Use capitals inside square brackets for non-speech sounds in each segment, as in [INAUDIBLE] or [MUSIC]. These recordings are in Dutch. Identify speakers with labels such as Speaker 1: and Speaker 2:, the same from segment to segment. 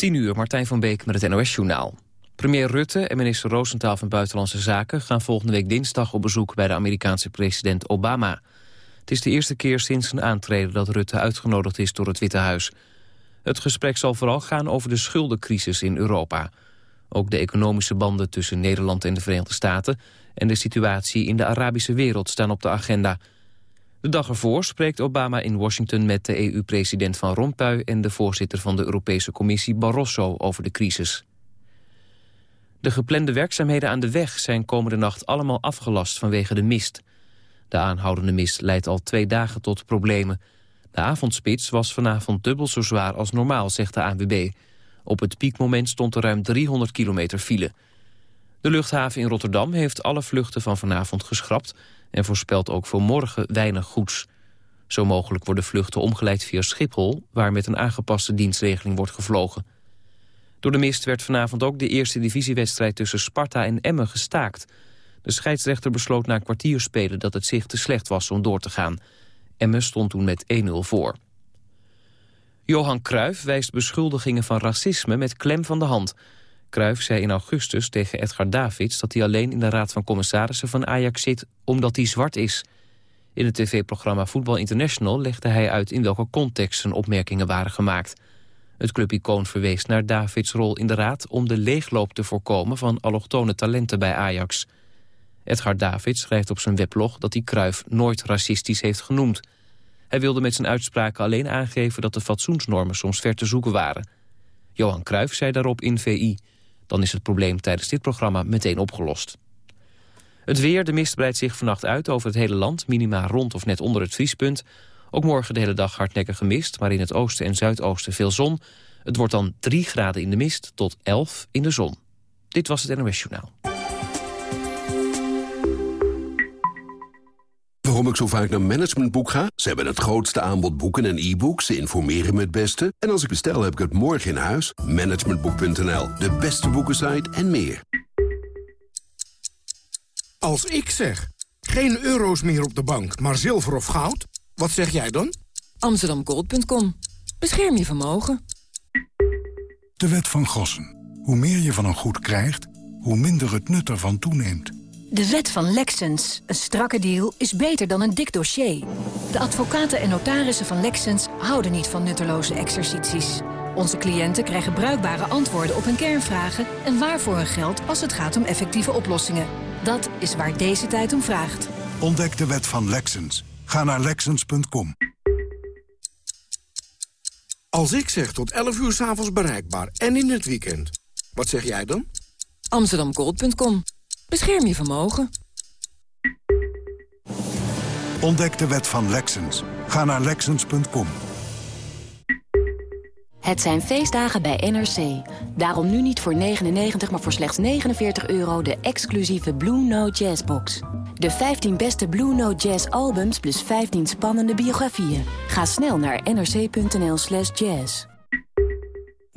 Speaker 1: 10 uur, Martijn van Beek met het NOS-journaal. Premier Rutte en minister Roosentaal van Buitenlandse Zaken... gaan volgende week dinsdag op bezoek bij de Amerikaanse president Obama. Het is de eerste keer sinds zijn aantreden dat Rutte uitgenodigd is door het Witte Huis. Het gesprek zal vooral gaan over de schuldencrisis in Europa. Ook de economische banden tussen Nederland en de Verenigde Staten... en de situatie in de Arabische wereld staan op de agenda... De dag ervoor spreekt Obama in Washington met de EU-president Van Rompuy... en de voorzitter van de Europese Commissie Barroso over de crisis. De geplande werkzaamheden aan de weg zijn komende nacht allemaal afgelast vanwege de mist. De aanhoudende mist leidt al twee dagen tot problemen. De avondspits was vanavond dubbel zo zwaar als normaal, zegt de ANWB. Op het piekmoment stond er ruim 300 kilometer file. De luchthaven in Rotterdam heeft alle vluchten van vanavond geschrapt en voorspelt ook voor morgen weinig goeds. Zo mogelijk worden vluchten omgeleid via Schiphol... waar met een aangepaste dienstregeling wordt gevlogen. Door de mist werd vanavond ook de eerste divisiewedstrijd... tussen Sparta en Emmen gestaakt. De scheidsrechter besloot na een kwartier spelen dat het zicht te slecht was om door te gaan. Emmen stond toen met 1-0 voor. Johan Cruijff wijst beschuldigingen van racisme met klem van de hand... Cruijff zei in augustus tegen Edgar Davids... dat hij alleen in de Raad van Commissarissen van Ajax zit omdat hij zwart is. In het tv-programma Voetbal International legde hij uit... in welke context zijn opmerkingen waren gemaakt. Het clubicoon verwees naar Davids rol in de Raad... om de leegloop te voorkomen van allochtone talenten bij Ajax. Edgar Davids schrijft op zijn weblog dat hij Cruijff nooit racistisch heeft genoemd. Hij wilde met zijn uitspraken alleen aangeven dat de fatsoensnormen soms ver te zoeken waren. Johan Cruijff zei daarop in VI... Dan is het probleem tijdens dit programma meteen opgelost. Het weer, de mist breidt zich vannacht uit over het hele land... minima rond of net onder het vriespunt. Ook morgen de hele dag hardnekkige mist... maar in het oosten en zuidoosten veel zon. Het wordt dan 3 graden in de mist tot 11 in de zon. Dit was het NOS Journaal.
Speaker 2: Waarom ik zo vaak naar Managementboek ga? Ze hebben het grootste aanbod boeken en e-books. Ze informeren me het beste. En als ik bestel, heb ik het morgen in huis. Managementboek.nl, de beste boekensite en meer.
Speaker 3: Als ik zeg, geen euro's meer op de bank, maar zilver of goud, wat zeg jij dan?
Speaker 4: Amsterdamgold.com. Bescherm je vermogen.
Speaker 5: De wet van Gossen. Hoe meer je van een goed krijgt, hoe minder het nut ervan toeneemt.
Speaker 6: De wet van Lexens. Een strakke deal is beter dan een dik dossier. De advocaten en notarissen van Lexens houden niet van nutteloze exercities. Onze cliënten krijgen bruikbare antwoorden op hun kernvragen... en waarvoor hun geld als het gaat om effectieve oplossingen. Dat is waar deze tijd om vraagt.
Speaker 5: Ontdek de wet van Lexens. Ga naar Lexens.com.
Speaker 3: Als ik zeg tot 11 uur s'avonds bereikbaar en in het weekend, wat zeg jij dan?
Speaker 4: Amsterdamgold.com. Bescherm je vermogen.
Speaker 5: Ontdek de wet van Lexens. Ga naar Lexens.com.
Speaker 7: Het zijn feestdagen bij NRC. Daarom nu niet voor 99, maar voor slechts 49 euro... de exclusieve Blue Note Jazz box. De 15 beste Blue Note Jazz albums plus 15 spannende biografieën. Ga snel naar nrc.nl slash jazz.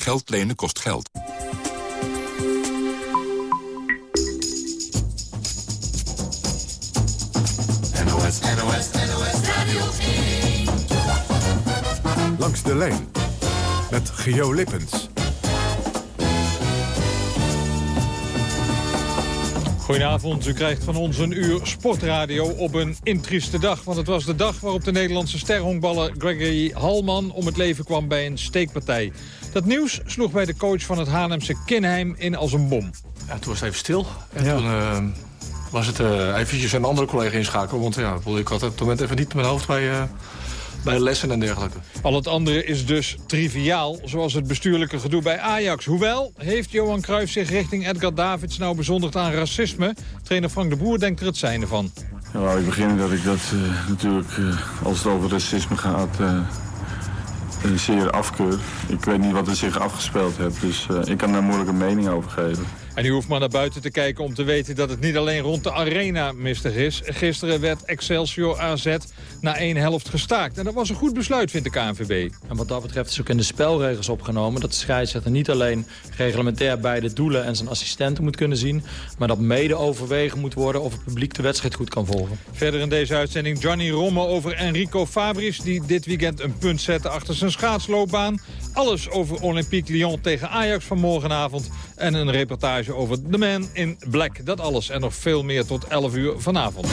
Speaker 8: Geld lenen kost geld.
Speaker 9: NOS, NOS, NOS Radio 1.
Speaker 10: Langs de lijn met Geo Lippens.
Speaker 11: Goedenavond, u krijgt van ons een uur sportradio op een intrieste dag. Want het was de dag waarop de Nederlandse sterhonkballer Gregory Halman om het leven kwam bij een steekpartij. Dat nieuws sloeg bij de coach van het Haarlemse Kinheim in als een bom.
Speaker 12: Ja, toen was het even stil. En toen uh, was het uh, eventjes een andere collega inschakelen. Want ja, ik had op het moment even niet mijn hoofd bij... Uh, bij lessen en dergelijke.
Speaker 11: Al het andere is dus triviaal, zoals het bestuurlijke gedoe bij Ajax. Hoewel, heeft Johan Cruijff zich richting Edgar Davids nou bezondigd aan racisme? Trainer Frank de Boer denkt er het zijne van.
Speaker 13: Ja, ik beginnen dat ik dat uh, natuurlijk, uh, als het over racisme gaat... Uh, zeer afkeur. Ik weet niet wat er zich afgespeeld heeft, dus ik kan daar moeilijk een mening over geven.
Speaker 11: En u hoeft maar naar buiten te kijken om te weten dat het niet alleen rond de arena mistig is. Gisteren werd Excelsior AZ na één helft gestaakt. En dat was een goed besluit, vindt de KNVB.
Speaker 14: En wat dat betreft is ook in de spelregels opgenomen... dat de scheidsrechter niet alleen reglementair beide doelen en zijn assistenten moet kunnen zien... maar dat mede overwegen moet worden of het publiek de wedstrijd goed kan volgen.
Speaker 11: Verder in deze uitzending Johnny Romme over Enrico Fabris... die dit weekend een punt zette achter zijn schaatsloopbaan. Alles over Olympique Lyon tegen Ajax van morgenavond. En een reportage over The Man in Black. Dat alles en nog veel meer tot 11 uur vanavond.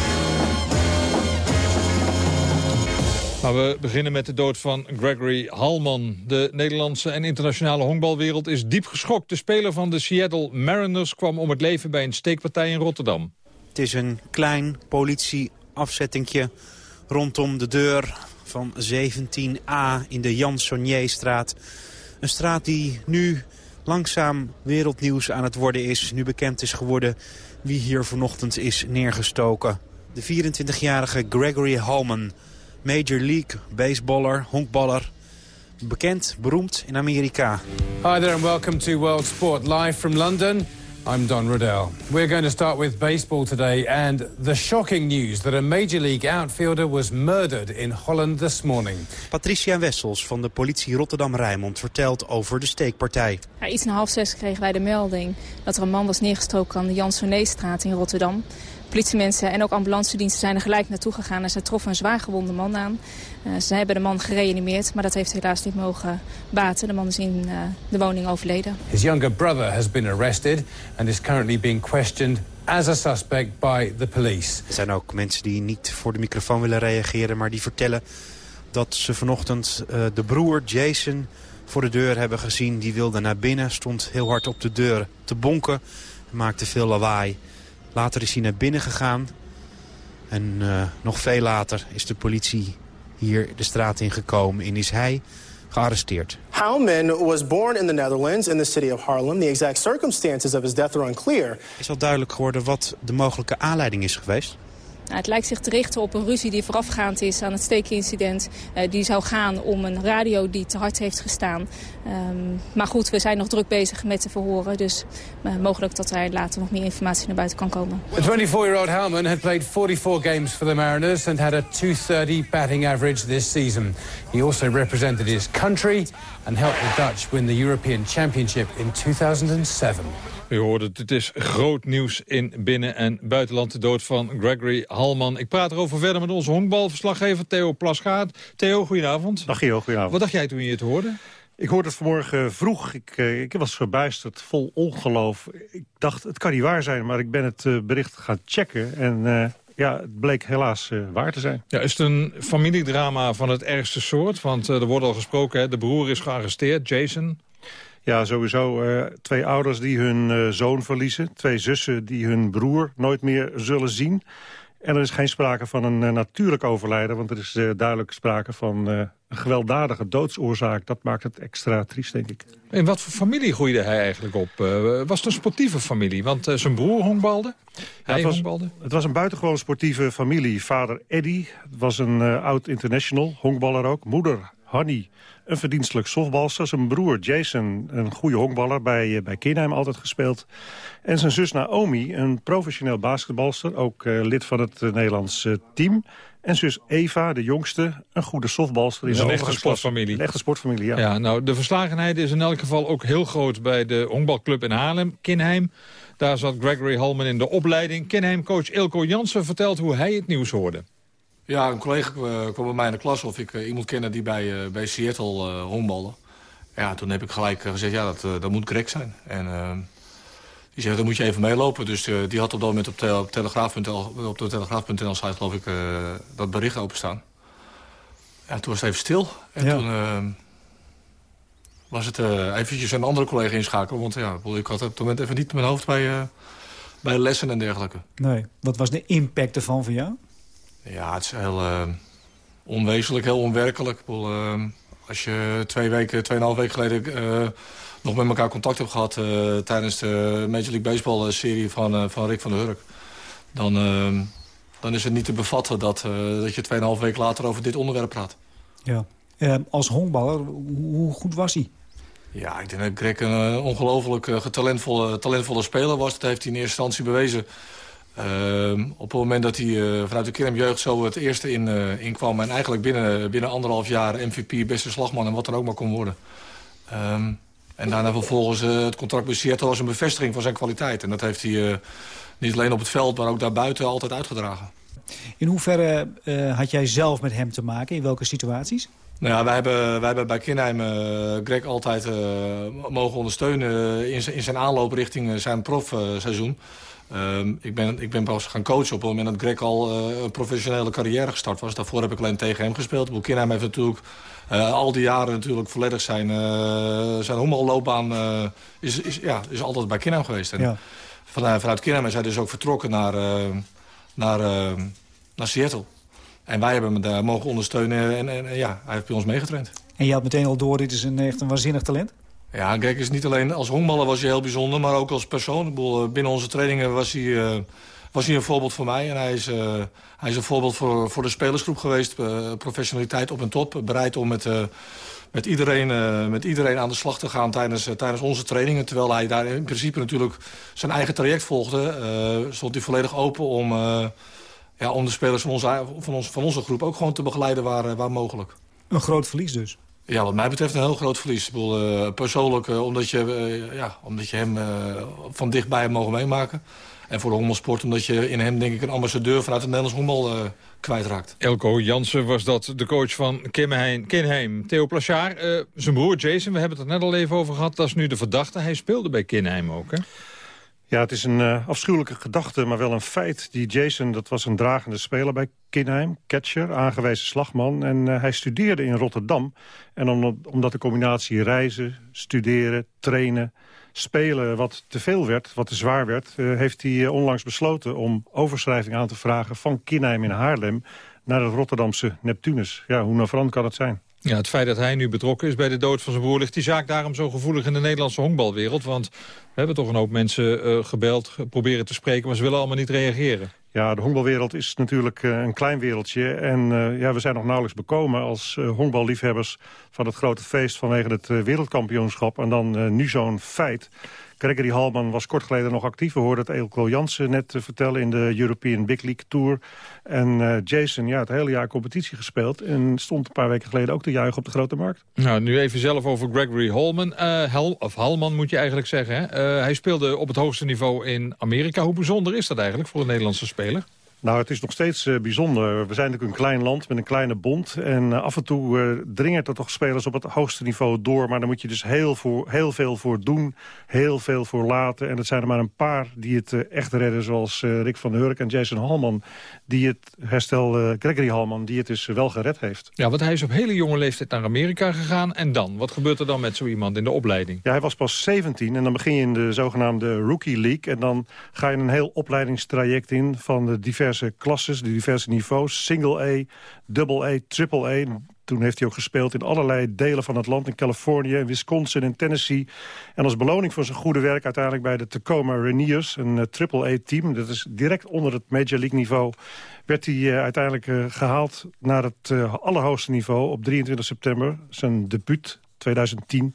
Speaker 11: Maar we beginnen met de dood van Gregory Halman. De Nederlandse en internationale honkbalwereld is diep geschokt. De speler van de Seattle Mariners kwam om het leven bij een steekpartij in Rotterdam.
Speaker 15: Het is een klein politieafzettingje rondom de deur van 17a in de Jan Sonnier-straat. Een straat die nu langzaam wereldnieuws aan het worden is. Nu bekend is geworden wie hier vanochtend is neergestoken. De 24-jarige Gregory Holman, Major League baseballer, honkballer. Bekend, beroemd in Amerika.
Speaker 16: Hi there and welcome to World Sport live from London. I'm Don Riddell. We're going to start with baseball today and the shocking news that a Major League outfielder was murdered in Holland this morning.
Speaker 15: Patricia Wessels van de politie Rotterdam-Rijnmond vertelt over de steekpartij.
Speaker 17: Ja, iets na half zes kregen wij de melding dat er een man was neergestoken aan de Jan Soneestraat in Rotterdam. Politiemensen en ook ambulancediensten zijn er gelijk naartoe gegaan en ze troffen een zwaargewonde man aan. Uh, ze hebben de man gereanimeerd, maar dat heeft helaas niet mogen baten. De man is in uh, de woning overleden.
Speaker 16: His younger brother has been arrested and is currently being questioned as a suspect by the police.
Speaker 15: Er zijn ook mensen die niet voor de microfoon willen reageren, maar die vertellen dat ze vanochtend uh, de broer Jason voor de deur hebben gezien. Die wilde naar binnen, stond heel hard op de deur te bonken, maakte veel lawaai. Later is hij naar binnen gegaan. En uh, nog veel later is de politie hier de straat ingekomen en is hij gearresteerd.
Speaker 18: Howman was born in the Netherlands in the city of Harlem. The exact circumstances of his death are unclear.
Speaker 15: Is al duidelijk geworden wat de mogelijke aanleiding is geweest?
Speaker 17: Nou, het lijkt zich te richten op een ruzie die voorafgaand is aan het steekincident. Uh, die zou gaan om een radio die te hard heeft gestaan. Um, maar goed, we zijn nog druk bezig met te verhoren. Dus uh, mogelijk dat er later nog meer informatie naar buiten kan komen.
Speaker 16: The 24-year-old Hellman had played 44 games for the Mariners and had a 230 batting average this season. He also represented his country and helped the Dutch win the European Championship in 2007.
Speaker 11: U hoorde het, het is groot nieuws in binnen- en buitenland. De dood van Gregory Halman. Ik praat erover verder met onze honkbalverslaggever Theo Plasgaard. Theo, goedenavond.
Speaker 19: Dag Gio, goedenavond.
Speaker 11: Wat dacht jij toen je het hoorde?
Speaker 19: Ik hoorde het vanmorgen vroeg. Ik, uh, ik was verbijsterd, vol ongeloof. Ik dacht, het kan niet waar zijn, maar ik ben het uh, bericht gaan checken. En uh, ja, het bleek helaas waar te zijn.
Speaker 11: Ja, is het een familiedrama van het ergste soort? Want er wordt al gesproken, hè, de broer is gearresteerd, Jason.
Speaker 19: Ja, sowieso uh, twee ouders die hun uh, zoon verliezen. Twee zussen die hun broer nooit meer zullen zien. En er is geen sprake van een uh, natuurlijk overlijden... want er is duidelijk sprake van een gewelddadige doodsoorzaak. Dat maakt het extra triest, denk ik.
Speaker 11: In wat voor familie groeide hij eigenlijk op? was het een sportieve familie? Want zijn broer honkbalde? Hij
Speaker 19: het, was,
Speaker 11: honkbalde?
Speaker 19: het was een buitengewoon sportieve familie. Vader Eddy was een oud-international, honkballer ook. Moeder Hanny een verdienstelijk softbalster. Zijn broer Jason, een goede honkballer, bij, bij Kinheim altijd gespeeld. En zijn zus Naomi, een professioneel basketbalster. Ook uh, lid van het uh, Nederlands team. En zus Eva, de jongste, een goede softbalster.
Speaker 11: Dus een echte sportfamilie.
Speaker 19: Een echte sportfamilie, ja.
Speaker 11: ja. Nou, de verslagenheid is in elk geval ook heel groot bij de honkbalclub in Haarlem, Kinheim. Daar zat Gregory Holman in de opleiding. Kinheim-coach Ilko Jansen vertelt hoe hij het nieuws hoorde.
Speaker 12: Ja, een collega kwam bij mij in de klas of ik uh, iemand kende die bij, uh, bij Seattle honkbalde. Ja, toen heb ik gelijk gezegd, ja, dat, dat moet Greg zijn. En die zei, dan moet je even meelopen. Dus die had op dat moment op, te, op, telegraaf.nl, op de telegraaf.nl site geloof ik dat bericht openstaan. Ja, toen was het even stil. En ja. toen was het eventjes een andere collega inschakelen. Want ja, ik had op het moment even niet mijn hoofd bij, bij lessen en dergelijke.
Speaker 20: Nee, wat was de impact ervan voor jou?
Speaker 12: Ja, het is heel uh, onwezenlijk, heel onwerkelijk. Bedoel, uh, als je twee weken, tweeënhalf weken geleden uh, nog met elkaar contact hebt gehad... tijdens de Major League Baseball serie van, van Rick van der Hurk... dan, dan is het niet te bevatten dat, dat je tweeënhalf weken later over dit onderwerp praat.
Speaker 20: Ja. als honkballer, hoe goed was hij?
Speaker 12: Ja, ik denk dat Greg een ongelooflijk talentvolle, talentvolle speler was. Dat heeft hij in eerste instantie bewezen Ehm, op het moment dat hij uh, vanuit de Kerm Jeugd zo het eerste in, uh, inkwam... en eigenlijk binnen, binnen anderhalf jaar MVP, beste slagman en wat dan ook maar kon worden. Ehm, en daarna vervolgens uh, het contract bij Seattle was een bevestiging van zijn kwaliteit. En dat heeft hij niet alleen op het veld, maar ook daarbuiten altijd uitgedragen.
Speaker 20: In hoeverre had jij zelf met hem te maken? In welke situaties?
Speaker 12: Nou ja, wij hebben, wij hebben bij Kinheim Greg altijd mogen ondersteunen in, in zijn aanloop richting zijn profseizoen. Ehm, ik, ben, ik ben pas gaan coachen op het moment dat Greg al uh, een professionele carrière gestart was. Daarvoor heb ik alleen tegen hem gespeeld. Boekinheim heeft natuurlijk uh, al die jaren natuurlijk volledig zijn, uh, zijn honkballoopbaan is, is, ja, is altijd bij Kinheim geweest. En ja. vanuit, vanuit Kinheim is hij dus ook vertrokken naar, naar, naar Seattle. En wij hebben hem daar mogen ondersteunen en, en, ja, hij heeft bij ons meegetraind.
Speaker 20: En je had meteen al door, dit is een, echt een waanzinnig talent?
Speaker 12: Ja, Greg is niet alleen als honkballer was hij heel bijzonder, maar ook als persoon. Eh, binnen onze trainingen was hij, uh, was hij een voorbeeld voor mij. En hij is, uh, hij is een voorbeeld voor, voor de spelersgroep geweest. Professionaliteit op en top. Bereid om met, met, iedereen, met iedereen aan de slag te gaan tijdens, tijdens onze trainingen. Terwijl hij daar in principe natuurlijk zijn eigen traject volgde. stond hij volledig open om, ja, om de spelers van onze, van, ons, van onze groep ook gewoon te begeleiden waar, waar mogelijk.
Speaker 20: Een groot verlies dus?
Speaker 12: Ja, wat mij betreft een heel groot verlies. Uh, persoonlijk, uh, omdat, je, uh, ja, omdat je hem van dichtbij hebt mogen meemaken. En voor de hongersport, omdat je in hem denk ik een ambassadeur vanuit het Nederlands honkbal kwijtraakt.
Speaker 11: Elko Jansen was dat, de coach van Kinheim. Theo Plachard, zijn broer Jason, we hebben het er net al even over gehad. Dat is nu de verdachte. Hij speelde bij Kinheim ook, hè?
Speaker 19: Ja, het is een uh, afschuwelijke gedachte, maar wel een feit. Die Jason, dat was een dragende speler bij Kinheim, catcher, aangewezen slagman. En uh, hij studeerde in Rotterdam. En omdat, de combinatie reizen, studeren, trainen, spelen wat te veel werd, wat te zwaar werd... Uh, heeft hij onlangs besloten om overschrijving aan te vragen van Kinheim in Haarlem... naar het Rotterdamse Neptunus. Ja, hoe navrant kan het zijn?
Speaker 11: Ja, het feit dat hij nu betrokken is bij de dood van zijn broer... ligt die zaak daarom zo gevoelig in de Nederlandse honkbalwereld. Want we hebben toch een hoop mensen uh, gebeld, proberen te spreken... maar ze willen allemaal niet reageren.
Speaker 19: Ja, de honkbalwereld is natuurlijk uh, een klein wereldje. En uh, ja, we zijn nog nauwelijks bekomen als honkballiefhebbers... van het grote feest vanwege het wereldkampioenschap. En dan nu zo'n feit. Gregory Halman was kort geleden nog actief. We hoorden het Eelco Jansen net uh, vertellen in de European Big League Tour. En uh, Jason, ja, het hele jaar competitie gespeeld. En stond een paar weken geleden ook te juichen op de grote markt.
Speaker 11: Nou, nu even zelf over Gregory Holman. Uh, Hel, of Halman moet je eigenlijk zeggen. Hè? hij speelde op het hoogste niveau in Amerika. Hoe bijzonder is dat eigenlijk voor een Nederlandse speler?
Speaker 19: Nou, het is nog steeds uh, bijzonder. We zijn natuurlijk een klein land met een kleine bond. En uh, af en toe uh, dringen er toch spelers op het hoogste niveau door. Maar daar moet je dus heel, voor, heel veel voor doen. Heel veel voor laten. En het zijn er maar een paar die het echt redden. Zoals Rick van Hurk en Jason Halman. Die het herstel, Gregory Halman, die het dus wel gered heeft.
Speaker 11: Ja, want hij is op hele jonge leeftijd naar Amerika gegaan. En dan? Wat gebeurt er dan met zo iemand in de opleiding?
Speaker 19: Ja, hij was pas 17. En dan begin je in de zogenaamde Rookie League. En dan ga je een heel opleidingstraject in van de diverse diverse klasses, de diverse niveaus. Single A, double A, triple A. Toen heeft hij ook gespeeld in allerlei delen van het land. In Californië, in Wisconsin, in Tennessee. En als beloning voor zijn goede werk uiteindelijk bij de Tacoma Rainiers. Een uh, triple A-team. Dat is direct onder het Major League niveau. Werd hij uh, uiteindelijk uh, gehaald naar het allerhoogste niveau op 23 september. Zijn debuut 2010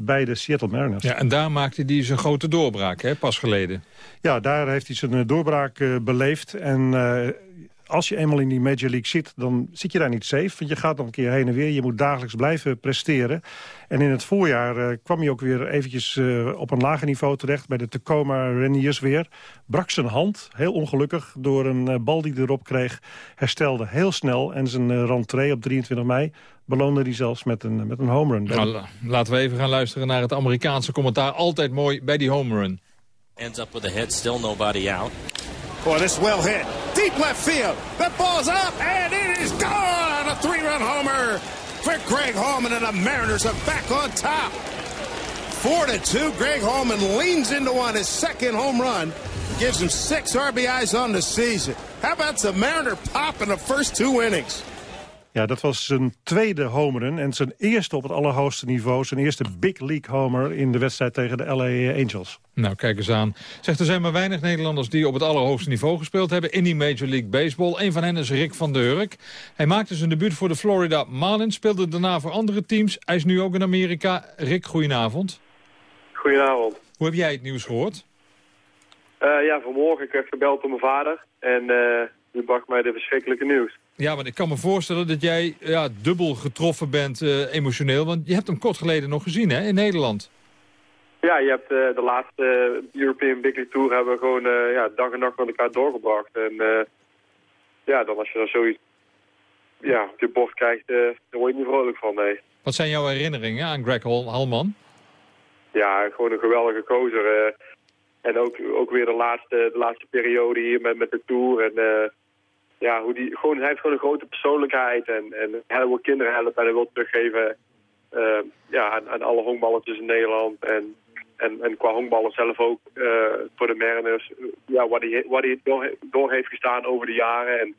Speaker 19: bij de Seattle Mariners.
Speaker 11: Ja, en daar maakte hij zijn grote doorbraak, hè, pas geleden.
Speaker 19: Ja, daar heeft hij zijn eh, doorbraak uh, beleefd. En uh, als je eenmaal in die Major League zit, dan zit je daar niet safe. Want je gaat nog een keer heen en weer. Je moet dagelijks blijven presteren. En in het voorjaar uh, kwam hij ook weer eventjes uh, op een lager niveau terecht... bij de Tacoma Reniers weer. Brak zijn hand, heel ongelukkig, door een uh, bal die hij erop kreeg. Herstelde heel snel en zijn rentree op 23 mei beloonde hij zelfs met een, met een home run.
Speaker 11: Nou, laten we even gaan luisteren naar het Amerikaanse commentaar. Altijd mooi bij die home run. Ends up with a hit, still nobody out.
Speaker 21: Boy, this well hit. Deep left field. That ball's up, and it is gone! A three-run homer for Greg Holman, and the Mariners are back on top. Four to two. Greg Holman leans into one. His second home run gives him six RBIs on the season. How about the Mariner pop in the first two innings?
Speaker 19: Ja, dat was zijn tweede homerun en zijn eerste op het allerhoogste niveau. Zijn eerste big league homer in de wedstrijd tegen de LA Angels.
Speaker 11: Nou, kijk eens aan. Zegt, er zijn maar weinig Nederlanders die op het allerhoogste niveau gespeeld hebben... in die Major League Baseball. Een van hen is Rick van der Hurk. Hij maakte zijn debuut voor de Florida Marlins, speelde daarna voor andere teams. Hij is nu ook in Amerika. Rick, goedenavond.
Speaker 22: Goedenavond.
Speaker 11: Hoe heb jij het nieuws gehoord?
Speaker 22: Uh, ja, vanmorgen. Ik werd gebeld door mijn vader. En uh, die bracht mij de verschrikkelijke nieuws.
Speaker 11: Ja, maar ik kan me voorstellen dat jij ja, dubbel getroffen bent uh, emotioneel. Want je hebt hem kort geleden nog gezien, hè, in Nederland.
Speaker 22: Ja, je hebt de laatste European Big League Tour hebben we gewoon ja, dag en nacht met elkaar doorgebracht. En ja, dan als je dan zoiets ja, op je bord krijgt, daar word je niet vrolijk van, nee.
Speaker 11: Wat zijn jouw herinneringen aan Greg Halman?
Speaker 22: Ja, gewoon een geweldige gozer. En ook, ook weer de laatste, de laatste periode hier met, met de Tour. En ja, hoe die, gewoon, hij heeft gewoon een grote persoonlijkheid. En, en hij wil kinderen helpen en hij wil teruggeven uh, ja, aan, aan alle honkballetjes in Nederland. En, en, en qua honkballen zelf ook uh, voor de Mariners. Ja, wat hij, wat hij door, heeft gestaan over de jaren. En,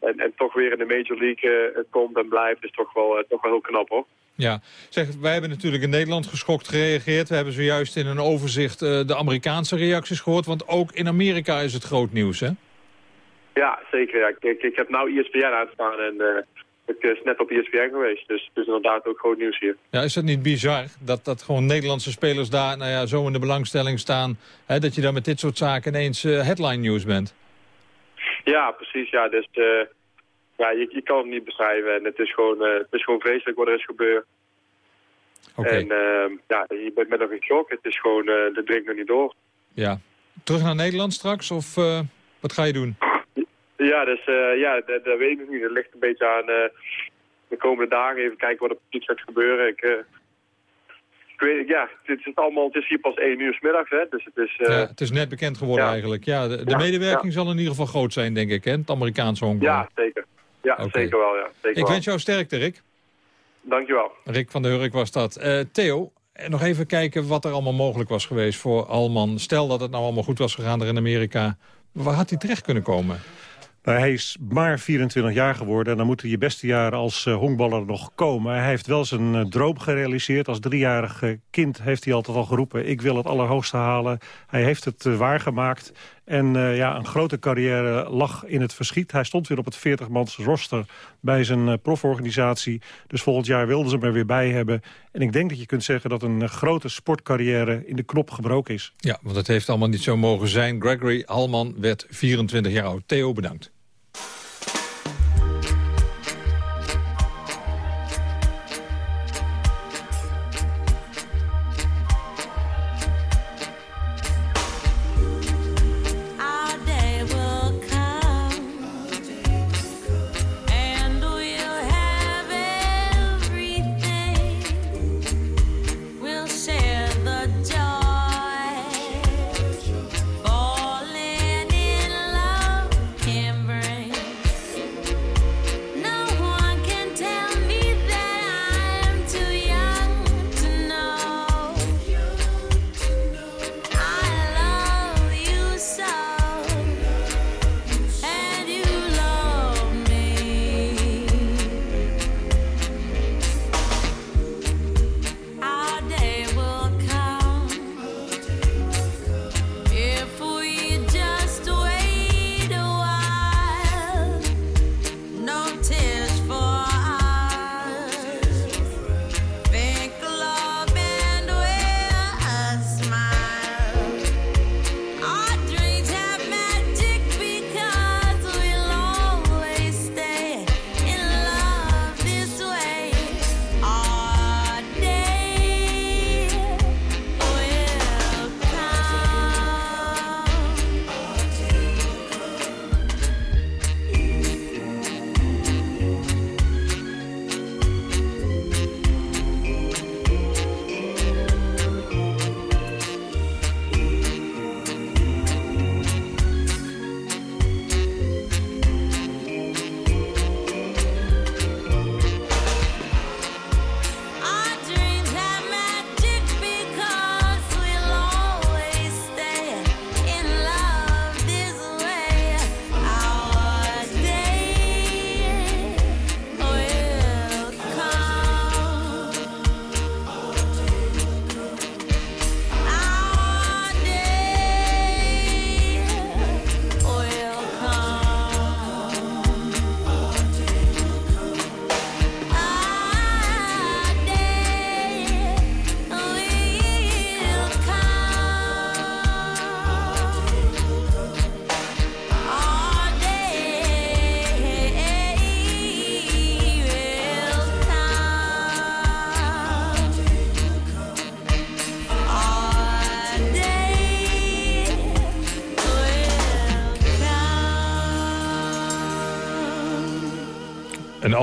Speaker 22: en, en toch weer in de Major League komt en blijft. is toch wel, toch wel heel knap hoor.
Speaker 11: Ja, zeg, wij hebben natuurlijk in Nederland geschokt gereageerd. We hebben zojuist in een overzicht de Amerikaanse reacties gehoord. Want ook in Amerika is het groot nieuws, hè?
Speaker 22: Ja, zeker. Ja. Ik, ik heb nou ESPN aanstaan en uh, ik is net op ESPN geweest. Dus het is inderdaad ook groot nieuws hier.
Speaker 11: Ja, is dat niet bizar dat, dat gewoon Nederlandse spelers daar nou ja, zo in de belangstelling staan... Hè, dat je dan met dit soort zaken ineens uh, headline nieuws bent?
Speaker 22: Ja, precies. Ja, dus... Ja, je, je kan het niet beschrijven. En het is gewoon, het is gewoon vreselijk wat er is gebeurd.
Speaker 11: Okay.
Speaker 22: En uh, ja, je bent met nog een shock. Het is gewoon, uh, dat drinkt nog niet door.
Speaker 11: Ja. Terug naar Nederland straks? Of wat ga je doen?
Speaker 22: Ja, dus, ja dat, dat, weet ik nog niet. Het ligt een beetje aan de komende dagen. Even kijken wat er precies gaat gebeuren. Ik, ik weet, ja, het is, allemaal, het is hier pas één uur s middags, hè. Dus het is...
Speaker 11: ja, het is net bekend geworden
Speaker 22: ja.
Speaker 11: eigenlijk. Ja, de, de ja, medewerking zal in ieder geval groot zijn, denk ik, hè? Het Amerikaanse honkbal.
Speaker 22: Ja, zeker. Ja, okay. zeker wel, ja. Zeker
Speaker 11: ik
Speaker 22: wel.
Speaker 11: wens jou sterkte, Rick.
Speaker 22: Dankjewel.
Speaker 11: Rick van der Hurk was dat. Uh, Theo, nog even kijken wat er allemaal mogelijk was geweest voor Alman. Stel dat het nou allemaal goed was gegaan er in Amerika. Waar had hij terecht kunnen komen?
Speaker 19: Nou, hij is maar 24 jaar geworden en dan moeten je beste jaren als uh, honkballer nog komen. Hij heeft wel zijn uh, droom gerealiseerd. Als driejarig kind heeft hij altijd al geroepen... ik wil het allerhoogste halen. Hij heeft het waargemaakt. En ja, een grote carrière lag in het verschiet. Hij stond weer op het 40-mans roster bij zijn proforganisatie. Dus volgend jaar wilden ze hem er weer bij hebben. En ik denk dat je kunt zeggen dat een grote sportcarrière in de knop gebroken is.
Speaker 11: Ja, want het heeft allemaal niet zo mogen zijn. Gregory Halman werd 24 jaar oud. Theo, bedankt.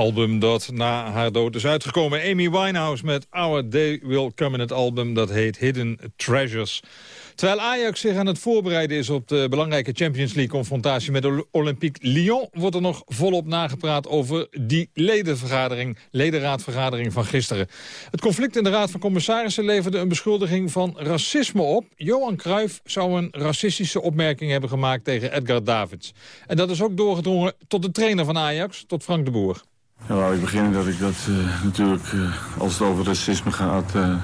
Speaker 11: Album dat na haar dood is uitgekomen. Amy Winehouse met Our Day Will Come in het album. Dat heet Hidden Treasures. Terwijl Ajax zich aan het voorbereiden is op de belangrijke Champions League-confrontatie met Olympique Lyon... wordt er nog volop nagepraat over die ledenvergadering, ledenraadvergadering van gisteren. Het conflict in de Raad van Commissarissen leverde een beschuldiging van racisme op. Johan Cruijff zou een racistische opmerking hebben gemaakt tegen Edgar Davids. En dat is ook doorgedrongen tot de trainer van Ajax, tot Frank de Boer.
Speaker 13: Ja, laat ik beginnen dat ik dat uh, natuurlijk, uh, als het over racisme gaat... Uh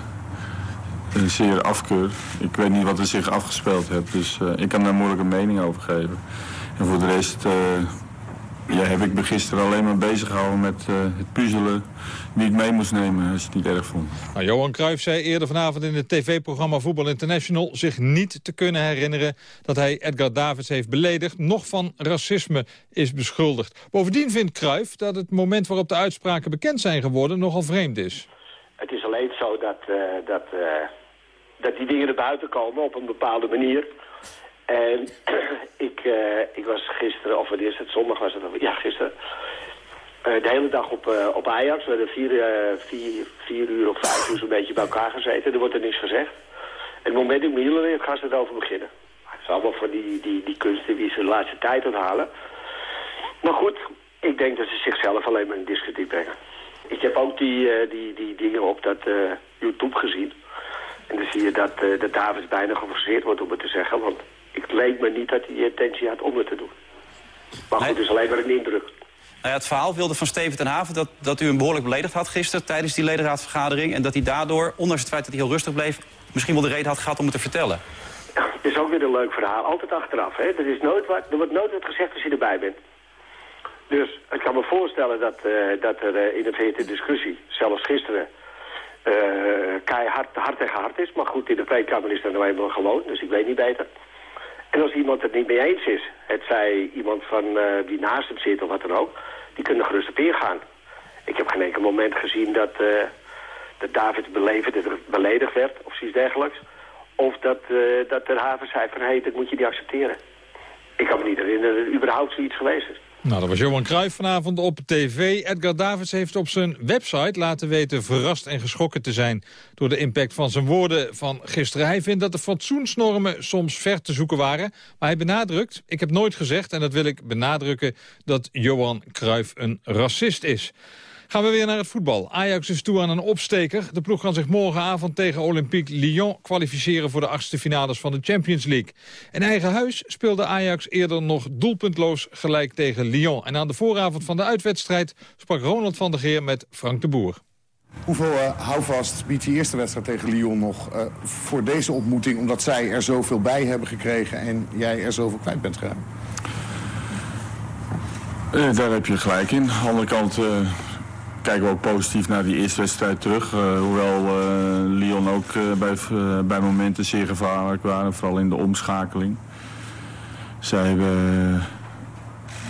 Speaker 13: zeer afkeur. Ik weet niet wat er zich afgespeeld heeft, dus ik kan daar moeilijk een mening over geven. En voor de rest ja, heb ik me gisteren alleen maar bezig gehouden met het puzzelen. Niet mee moest nemen als je het niet erg vond.
Speaker 11: Nou, Johan Cruijff zei eerder vanavond in het tv-programma Voetbal International... zich niet te kunnen herinneren dat hij Edgar Davids heeft beledigd... nog van racisme is beschuldigd. Bovendien vindt Cruijff dat het moment waarop de uitspraken bekend zijn geworden... nogal vreemd is.
Speaker 23: Het is alleen zo dat, dat dat die dingen naar buiten komen op een bepaalde manier. En [CLEARS THROAT] ik, uh, ik was gisteren, of wat is het, zondag was het, ja gisteren, de hele dag op, uh, op Ajax. We hebben vier, vier, vier uur of vijf uur zo'n beetje bij elkaar gezeten. Er wordt er niks gezegd. En het moment ik me hield, ga ze erover beginnen. Het is allemaal voor die, die, die kunsten die ze de laatste tijd onthalen. Maar goed, ik denk dat ze zichzelf alleen maar in discussie brengen. Ik heb ook die, die, die dingen op dat YouTube gezien. En dan zie je dat, uh, dat Davids bijna geforceerd wordt om het te zeggen. Want ik leek me niet dat hij intentie had om het te doen. Maar goed, het is alleen maar een indruk.
Speaker 24: Nou ja, het verhaal wilde van Steven ten Haven dat, dat u hem behoorlijk beledigd had gisteren... tijdens die ledenraadvergadering. En dat hij daardoor, ondanks het feit dat hij heel rustig bleef... misschien wel de reden had gehad om het te vertellen.
Speaker 23: Het is ook weer een leuk verhaal. Altijd achteraf. Hè? Er, is nooit wat, er wordt nooit wat gezegd als je erbij bent. Dus ik kan me voorstellen dat, uh, dat er uh, in de VT discussie, zelfs gisteren uh, keihard hard tegen hard is. Maar goed, in de kleedkamer is dat nou eenmaal gewoon, dus ik weet niet beter. En als iemand het niet mee eens is, het zij iemand van, uh, die naast hem zit of wat dan ook, die kunnen gerust op ingaan. Ik heb geen enkel moment gezien dat, uh, dat David beleefd, beledigd werd of zoiets dergelijks. Of dat, dat er haven zei van, hé, dat moet je niet accepteren. Ik kan me niet herinneren dat er überhaupt zoiets geweest is.
Speaker 11: Nou, dat was Johan Cruijff vanavond op tv. Edgar Davids heeft op zijn website laten weten verrast en geschrokken te zijn... door de impact van zijn woorden van gisteren. Hij vindt dat de fatsoensnormen soms ver te zoeken waren. Maar hij benadrukt, ik heb nooit gezegd, en dat wil ik benadrukken... dat Johan Cruijff een racist is. Gaan we weer naar het voetbal. Ajax is toe aan een opsteker. De ploeg kan zich morgenavond tegen Olympique Lyon kwalificeren voor de achtste finales van de Champions League. In eigen huis speelde Ajax eerder nog doelpuntloos gelijk tegen Lyon. En aan de vooravond van de uitwedstrijd sprak Ronald van der Geer met Frank de Boer.
Speaker 25: Hoeveel uh, houvast biedt die eerste wedstrijd tegen Lyon nog uh, voor deze ontmoeting... omdat zij er zoveel bij hebben gekregen en jij er zoveel kwijt bent geraakt?
Speaker 13: Uh, daar heb je gelijk in. Aan de andere kant kijken we ook positief naar die eerste wedstrijd terug. Uh, hoewel uh, Lyon ook uh, bij, bij momenten zeer gevaarlijk waren, vooral in de omschakeling. Zij hebben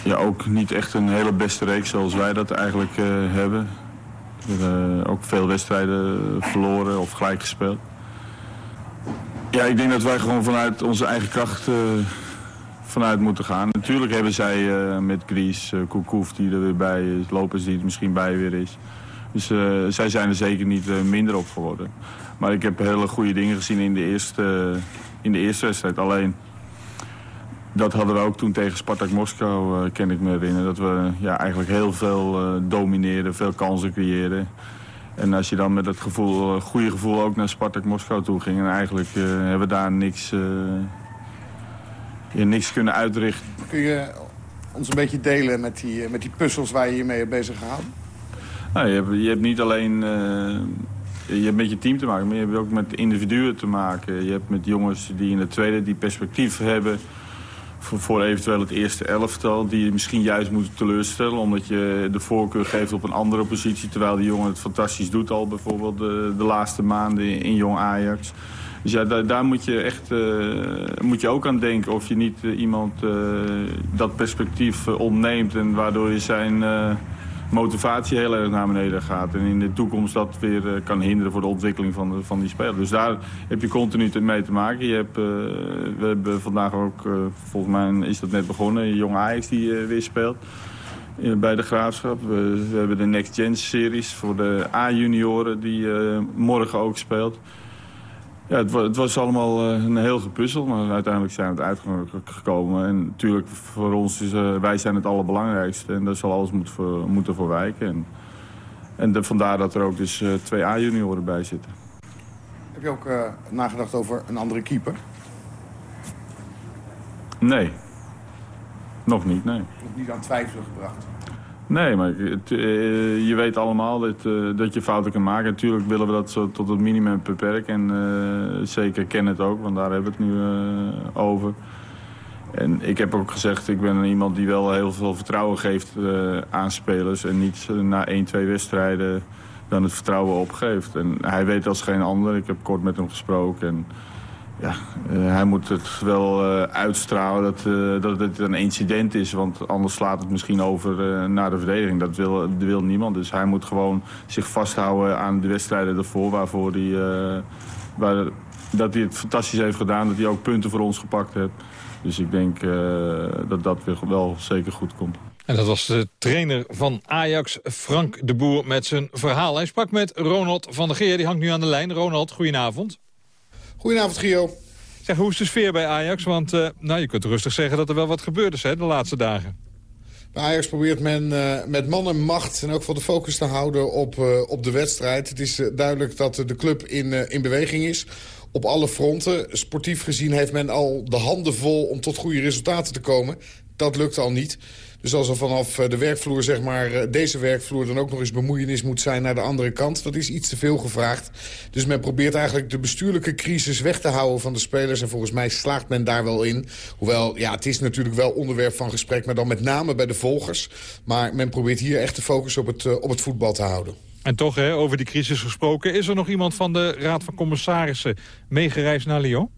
Speaker 13: ja, ook niet echt een hele beste reeks zoals wij dat eigenlijk hebben. We hebben ook veel wedstrijden verloren of gelijk gespeeld. Ja, ik denk dat wij gewoon vanuit onze eigen kracht vanuit moeten gaan. Natuurlijk hebben zij uh, met Gries, uh, Koekoef die er weer bij is, Lopez die er misschien bij weer is. Dus uh, zij zijn er zeker niet minder op geworden. Maar ik heb hele goede dingen gezien in de eerste, in de eerste wedstrijd. Alleen, dat hadden we ook toen tegen Spartak Moskou, ken ik me herinneren. Dat we ja, eigenlijk heel veel domineerden, veel kansen creëerden. En als je dan met dat gevoel, goede gevoel ook naar Spartak Moskou toe ging... en eigenlijk hebben we daar niks niks kunnen uitrichten.
Speaker 25: Kun je ons een beetje delen met die, met die puzzels waar je je mee bezig gehouden?
Speaker 13: Nou, je, hebt, je hebt niet alleen uh, je hebt met je team te maken, maar je hebt ook met individuen te maken. Je hebt met jongens die in de tweede die perspectief hebben voor, voor eventueel het eerste elftal... die je misschien juist moeten teleurstellen... omdat je de voorkeur geeft op een andere positie... terwijl die jongen het fantastisch doet al bijvoorbeeld de, de laatste maanden in, in Jong Ajax... Dus ja, daar, daar moet je echt uh, moet je ook aan denken of je niet uh, iemand uh, dat perspectief ontneemt... en waardoor je zijn motivatie heel erg naar beneden gaat. En in de toekomst dat weer kan hinderen voor de ontwikkeling van, de, van die speler. Dus daar heb je continu mee te maken. Je hebt, we hebben vandaag ook, volgens mij is dat net begonnen, jong Ajax die weer speelt. bij de Graafschap. We, we, hebben de Next Gen Series voor de A-junioren die morgen ook speelt. Ja, het, het, was allemaal een heel gepuzzel, maar uiteindelijk zijn we het uitgekomen. En natuurlijk, voor ons is wij zijn het allerbelangrijkste en daar zal alles moet voor, moeten voor wijken. En, en de, vandaar dat er ook dus twee A-junioren bij zitten.
Speaker 25: Heb je ook uh, nagedacht over een andere keeper?
Speaker 13: Nee. Nog niet, nee.
Speaker 25: Nog niet aan twijfelen gebracht?
Speaker 13: Nee, maar uh, je weet allemaal dat, uh, dat je fouten kan maken. Natuurlijk willen we dat zo tot het minimum beperken. En zeker kennen het ook, want daar hebben we het nu over. En ik heb ook gezegd, ik ben iemand die wel heel veel vertrouwen geeft aan spelers. En niet na 1, 2 wedstrijden dan het vertrouwen opgeeft. En hij weet als geen ander. Ik heb kort met hem gesproken. En ja, uh, hij moet het wel uh, uitstralen dat, uh, dat het een incident is. Want anders slaat het misschien over naar de verdediging. Dat wil, wil niemand. Dus hij moet gewoon zich vasthouden aan de wedstrijden ervoor. Waarvoor hij, waar, dat hij het fantastisch heeft gedaan. Dat hij ook punten voor ons gepakt heeft. Dus ik denk dat dat weer wel zeker goed komt.
Speaker 11: En dat was de trainer van Ajax, Frank de Boer, met zijn verhaal. Hij sprak met Ronald van der Geer, die hangt nu aan de lijn. Ronald, goedenavond.
Speaker 26: Goedenavond, Gio.
Speaker 11: Zeg, hoe is de sfeer bij Ajax? Want uh, nou, je kunt rustig zeggen dat er wel wat gebeurd is hè, de laatste dagen.
Speaker 26: Bij Ajax probeert men uh, met man en macht en ook wel de focus te houden op, uh, op de wedstrijd. Het is duidelijk dat de club in, in beweging is op alle fronten. Sportief gezien heeft men al de handen vol om tot goede resultaten te komen. Dat lukt al niet. Dus als er vanaf eh, de werkvloer, zeg maar, eh, deze werkvloer... dan ook nog eens bemoeienis moet zijn naar de andere kant... dat is iets te veel gevraagd. Dus men probeert eigenlijk de bestuurlijke crisis weg te houden van de spelers... en volgens mij slaagt men daar wel in. Hoewel, ja, het is natuurlijk wel onderwerp van gesprek... maar dan met name bij de volgers. Maar men probeert hier echt de focus op het, eh, op het voetbal te houden.
Speaker 11: En toch, hè, over die crisis gesproken... is er nog iemand van de Raad van Commissarissen meegereisd naar Lyon?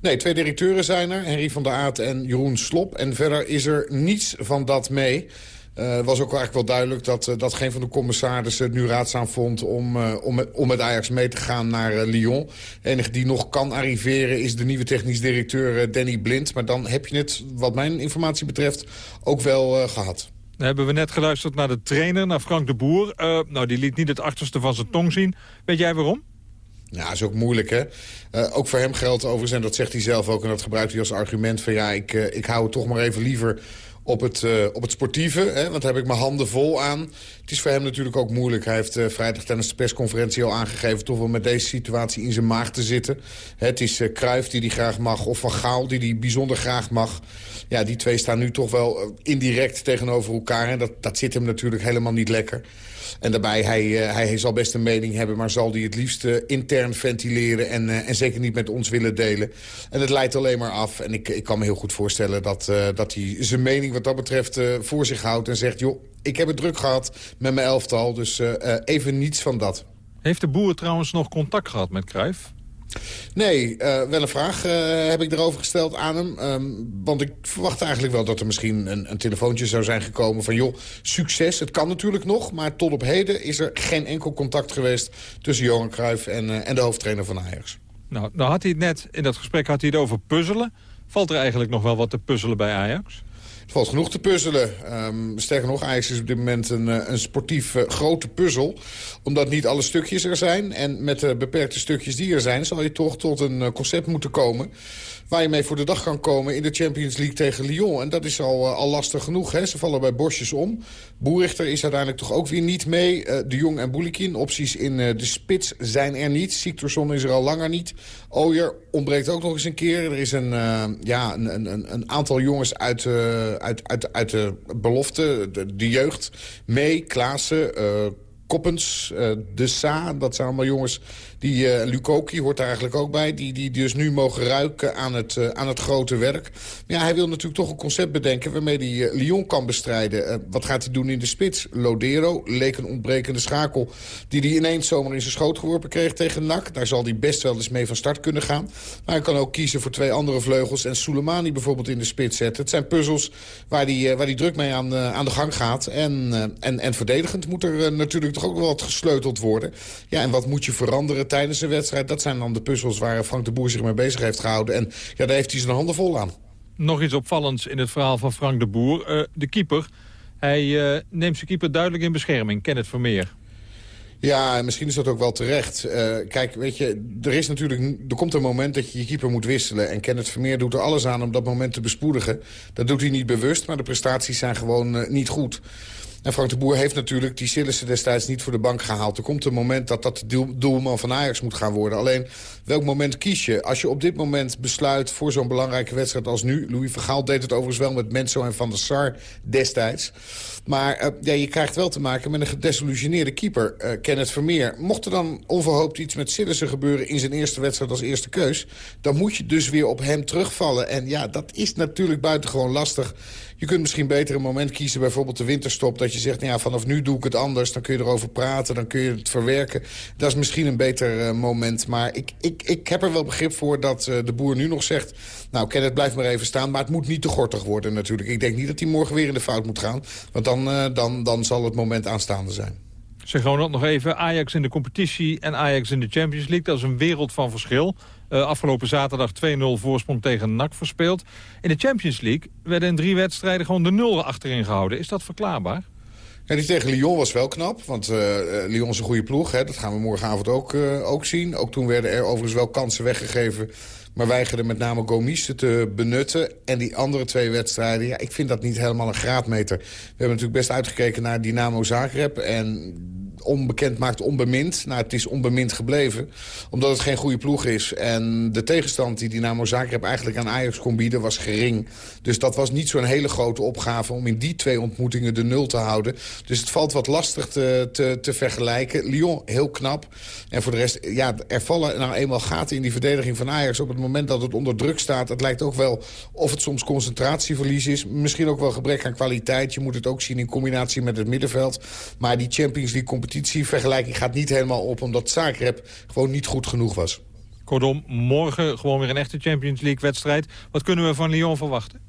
Speaker 26: Nee, twee directeuren zijn er. Henry van der Aat en Jeroen Slop. En verder is er niets van dat mee. Het uh, was ook eigenlijk wel duidelijk dat, uh, dat geen van de commissarissen het nu raadzaam vond... om, uh, om, met, om met Ajax mee te gaan naar Lyon. De enige die nog kan arriveren is de nieuwe technisch directeur Danny Blind. Maar dan heb je het, wat mijn informatie betreft, ook wel gehad.
Speaker 11: Dan hebben we net geluisterd naar de trainer, naar Frank de Boer. nou, die liet niet het achterste van zijn tong zien. Weet jij waarom?
Speaker 26: Ja, is ook moeilijk, hè? Uh, ook voor hem geldt overigens, en dat zegt hij zelf ook... en dat gebruikt hij als argument van... ja, ik, uh, ik hou het toch maar even liever op het, uh, op het sportieve. Hè, want daar heb ik mijn handen vol aan. Het is voor hem natuurlijk ook moeilijk. Hij heeft vrijdag tijdens de persconferentie al aangegeven... toch wel met deze situatie in zijn maag te zitten. Hè, het is uh, die hij graag mag of Van Gaal die hij bijzonder graag mag. Ja, die twee staan nu toch wel indirect tegenover elkaar. En dat, dat zit hem natuurlijk helemaal niet lekker. En daarbij, hij, uh, hij zal best een mening hebben... maar zal die het liefst uh, intern ventileren en, uh, en zeker niet met ons willen delen. En het leidt alleen maar af. En ik, ik kan me heel goed voorstellen dat, dat hij zijn mening wat dat betreft voor zich houdt... en zegt, joh, ik heb het druk gehad met mijn elftal, dus even niets van dat.
Speaker 11: Heeft de boer trouwens nog contact gehad met Cruijff?
Speaker 26: Nee, uh, wel een vraag uh, heb ik erover gesteld aan hem. Um, want ik verwacht eigenlijk wel dat er misschien een, een, telefoontje zou zijn gekomen van... joh, succes, het kan natuurlijk nog, maar tot op heden is er geen enkel contact geweest... tussen Johan Cruijff en, uh, en de hoofdtrainer van Ajax.
Speaker 11: Nou, nou had hij het net, in dat gesprek had hij het over puzzelen. Valt er eigenlijk nog wel wat te puzzelen bij Ajax?
Speaker 26: Valt genoeg te puzzelen. Um, sterker nog, Ajax is op dit moment een, een sportief uh, grote puzzel. Omdat niet alle stukjes er zijn. En met de beperkte stukjes die er zijn... zal je toch tot een concept moeten komen waar je mee voor de dag kan komen in de Champions League tegen Lyon. En dat is al, uh, al lastig genoeg. Hè? Ze vallen bij Bosjes om. Boerichter is uiteindelijk toch ook weer niet mee. Uh, de Jong en Boulikin, opties in uh, de spits zijn er niet. Siktorsson is er al langer niet. Ooyer ontbreekt ook nog eens een keer. Er is een, ja, een, een, een, aantal jongens uit, uit, uit, uit de belofte, de, jeugd. Mee, Klaassen, Koppens, De Sa. Dat zijn allemaal jongens die uh, hoort daar eigenlijk ook bij. Die, die dus nu mogen ruiken aan het, uh, aan het grote werk. Maar ja, hij wil natuurlijk toch een concept bedenken... waarmee hij uh, Lyon kan bestrijden. wat gaat hij doen in de spits? Lodero leek een ontbrekende schakel... die hij ineens zomaar in zijn schoot geworpen kreeg tegen NAC. Daar zal hij best wel eens mee van start kunnen gaan. Maar hij kan ook kiezen voor twee andere vleugels... en Soleimani bijvoorbeeld in de spits zetten. Het zijn puzzels waar hij, waar hij druk mee aan, aan de gang gaat. En, en, en verdedigend moet er natuurlijk toch ook wel wat gesleuteld worden. Ja, en wat moet je veranderen tijdens de wedstrijd. Dat zijn dan de puzzels waar Frank de Boer zich mee bezig heeft gehouden. En ja, daar heeft hij zijn handen vol aan.
Speaker 11: Nog iets opvallends in het verhaal van Frank de Boer. Uh, de keeper Hij uh, neemt zijn keeper duidelijk in bescherming, Kenneth Vermeer.
Speaker 26: Ja, misschien is dat ook wel terecht. Uh, kijk, weet je, er, is natuurlijk, er komt een moment dat je je keeper moet wisselen. En Kenneth Vermeer doet er alles aan om dat moment te bespoedigen. Dat doet hij niet bewust, maar de prestaties zijn gewoon uh, niet goed. En Frank de Boer heeft natuurlijk die Sillissen destijds niet voor de bank gehaald. Er komt een moment dat dat de doelman van Ajax moet gaan worden. Alleen, welk moment kies je? Als je op dit moment besluit voor zo'n belangrijke wedstrijd als nu... Louis Vergaal deed het overigens wel met Menso en Van der Sar destijds... Maar ja, je krijgt wel te maken met een gedesillusioneerde keeper, uh, Kenneth Vermeer. Mocht er dan onverhoopt iets met Sillissen gebeuren in zijn eerste wedstrijd als eerste keus... dan moet je dus weer op hem terugvallen. En ja, dat is natuurlijk buitengewoon lastig. Je kunt misschien beter een moment kiezen, bijvoorbeeld de winterstop... dat je zegt, nou ja, vanaf nu doe ik het anders. Dan kun je erover praten, dan kun je het verwerken. Dat is misschien een beter uh, moment. Maar ik, ik, ik heb er wel begrip voor dat uh, de boer nu nog zegt... nou, Kenneth, blijf maar even staan. Maar het moet niet te gortig worden natuurlijk. Ik denk niet dat hij morgen weer in de fout moet gaan. Want dan, uh, dan, dan zal het moment aanstaande zijn.
Speaker 11: Zeg Ronald nog even, Ajax in de competitie en Ajax in de Champions League. Dat is een wereld van verschil. Uh, afgelopen zaterdag 2-0 voorsprong tegen NAC verspeeld. In de Champions League werden in drie wedstrijden gewoon de nul achterin gehouden. Is dat verklaarbaar?
Speaker 26: Ja, die tegen Lyon was wel knap, want uh, Lyon is een goede ploeg. Hè? Dat gaan we morgenavond ook, ook zien. Ook toen werden er overigens wel kansen weggegeven... maar weigerden met name Gomis te benutten. En die andere twee wedstrijden, ja, ik vind dat niet helemaal een graadmeter. We hebben natuurlijk best uitgekeken naar Dynamo Zagreb... en onbekend maakt onbemind. Nou, het is onbemind gebleven, omdat het geen goede ploeg is. En de tegenstand die Dynamo Zagreb eigenlijk aan Ajax kon bieden was gering. Dus dat was niet zo'n hele grote opgave om in die twee ontmoetingen de nul te houden. Dus het valt wat lastig te, te, te vergelijken. Lyon, heel knap. En voor de rest, ja, er vallen nou eenmaal gaten in die verdediging van Ajax... op het moment dat het onder druk staat. Het lijkt ook wel of het soms concentratieverlies is. Misschien ook wel gebrek aan kwaliteit. Je moet het ook zien in combinatie met het middenveld. Maar die Champions League competitievergelijking gaat niet helemaal op... omdat Zagreb gewoon niet goed genoeg was.
Speaker 11: Kortom, morgen gewoon weer een echte Champions League-wedstrijd. Wat kunnen we van Lyon verwachten?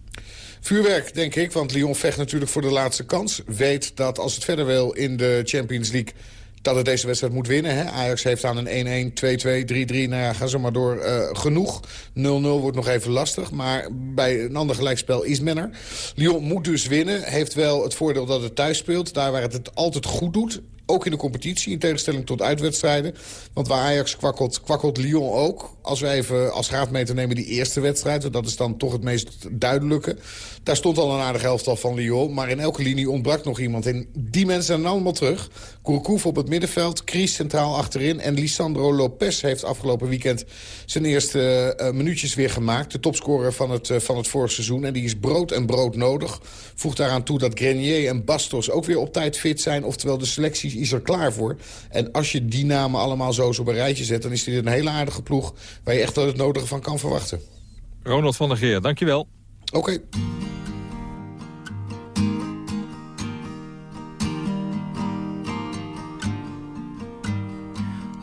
Speaker 26: Vuurwerk, denk ik, want Lyon vecht natuurlijk voor de laatste kans. Weet dat als het verder wil in de Champions League dat het deze wedstrijd moet winnen. Hè? Ajax heeft aan een 1-1, 2-2, 3-3. Nou ja, ga zo maar door. Uh, genoeg. 0-0 wordt nog even lastig. Maar bij een ander gelijkspel is men er. Lyon moet dus winnen. Heeft wel het voordeel dat het thuis speelt. Daar waar het het altijd goed doet. Ook in de competitie, in tegenstelling tot uitwedstrijden. Want waar Ajax kwakkelt, kwakkelt Lyon ook. Als we even als graadmeter nemen die eerste wedstrijd... dat is dan toch het meest duidelijke. Daar stond al een aardig elftal van Lyon. Maar in elke linie ontbrak nog iemand. En die mensen zijn allemaal terug. Kourkouf op het middenveld, Kries centraal achterin... en Lisandro Lopez heeft afgelopen weekend zijn eerste uh, minuutjes weer gemaakt. De topscorer van het, uh, van het vorig seizoen. En die is brood en brood nodig. Voegt daaraan toe dat Grenier en Bastos ook weer op tijd fit zijn. Oftewel de selectie is er klaar voor. En als je die namen allemaal zo op een rijtje zet... dan is dit een hele aardige ploeg waar je echt wel het nodige van kan verwachten.
Speaker 11: Ronald van der Geer, dankjewel.
Speaker 26: Oké. Okay.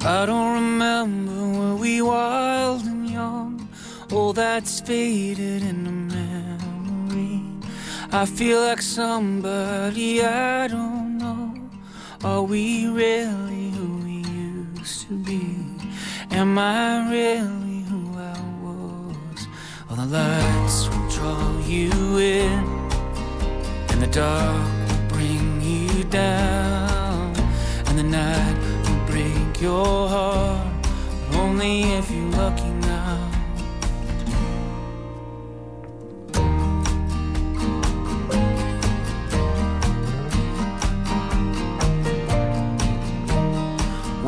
Speaker 27: I don't remember were we wild and young All that's faded in the memory I feel like somebody I don't Are we really who we used to be? Am I really who I was? All the lights will draw you in And the dark will bring you down And the night will break your heart, only if you're lucky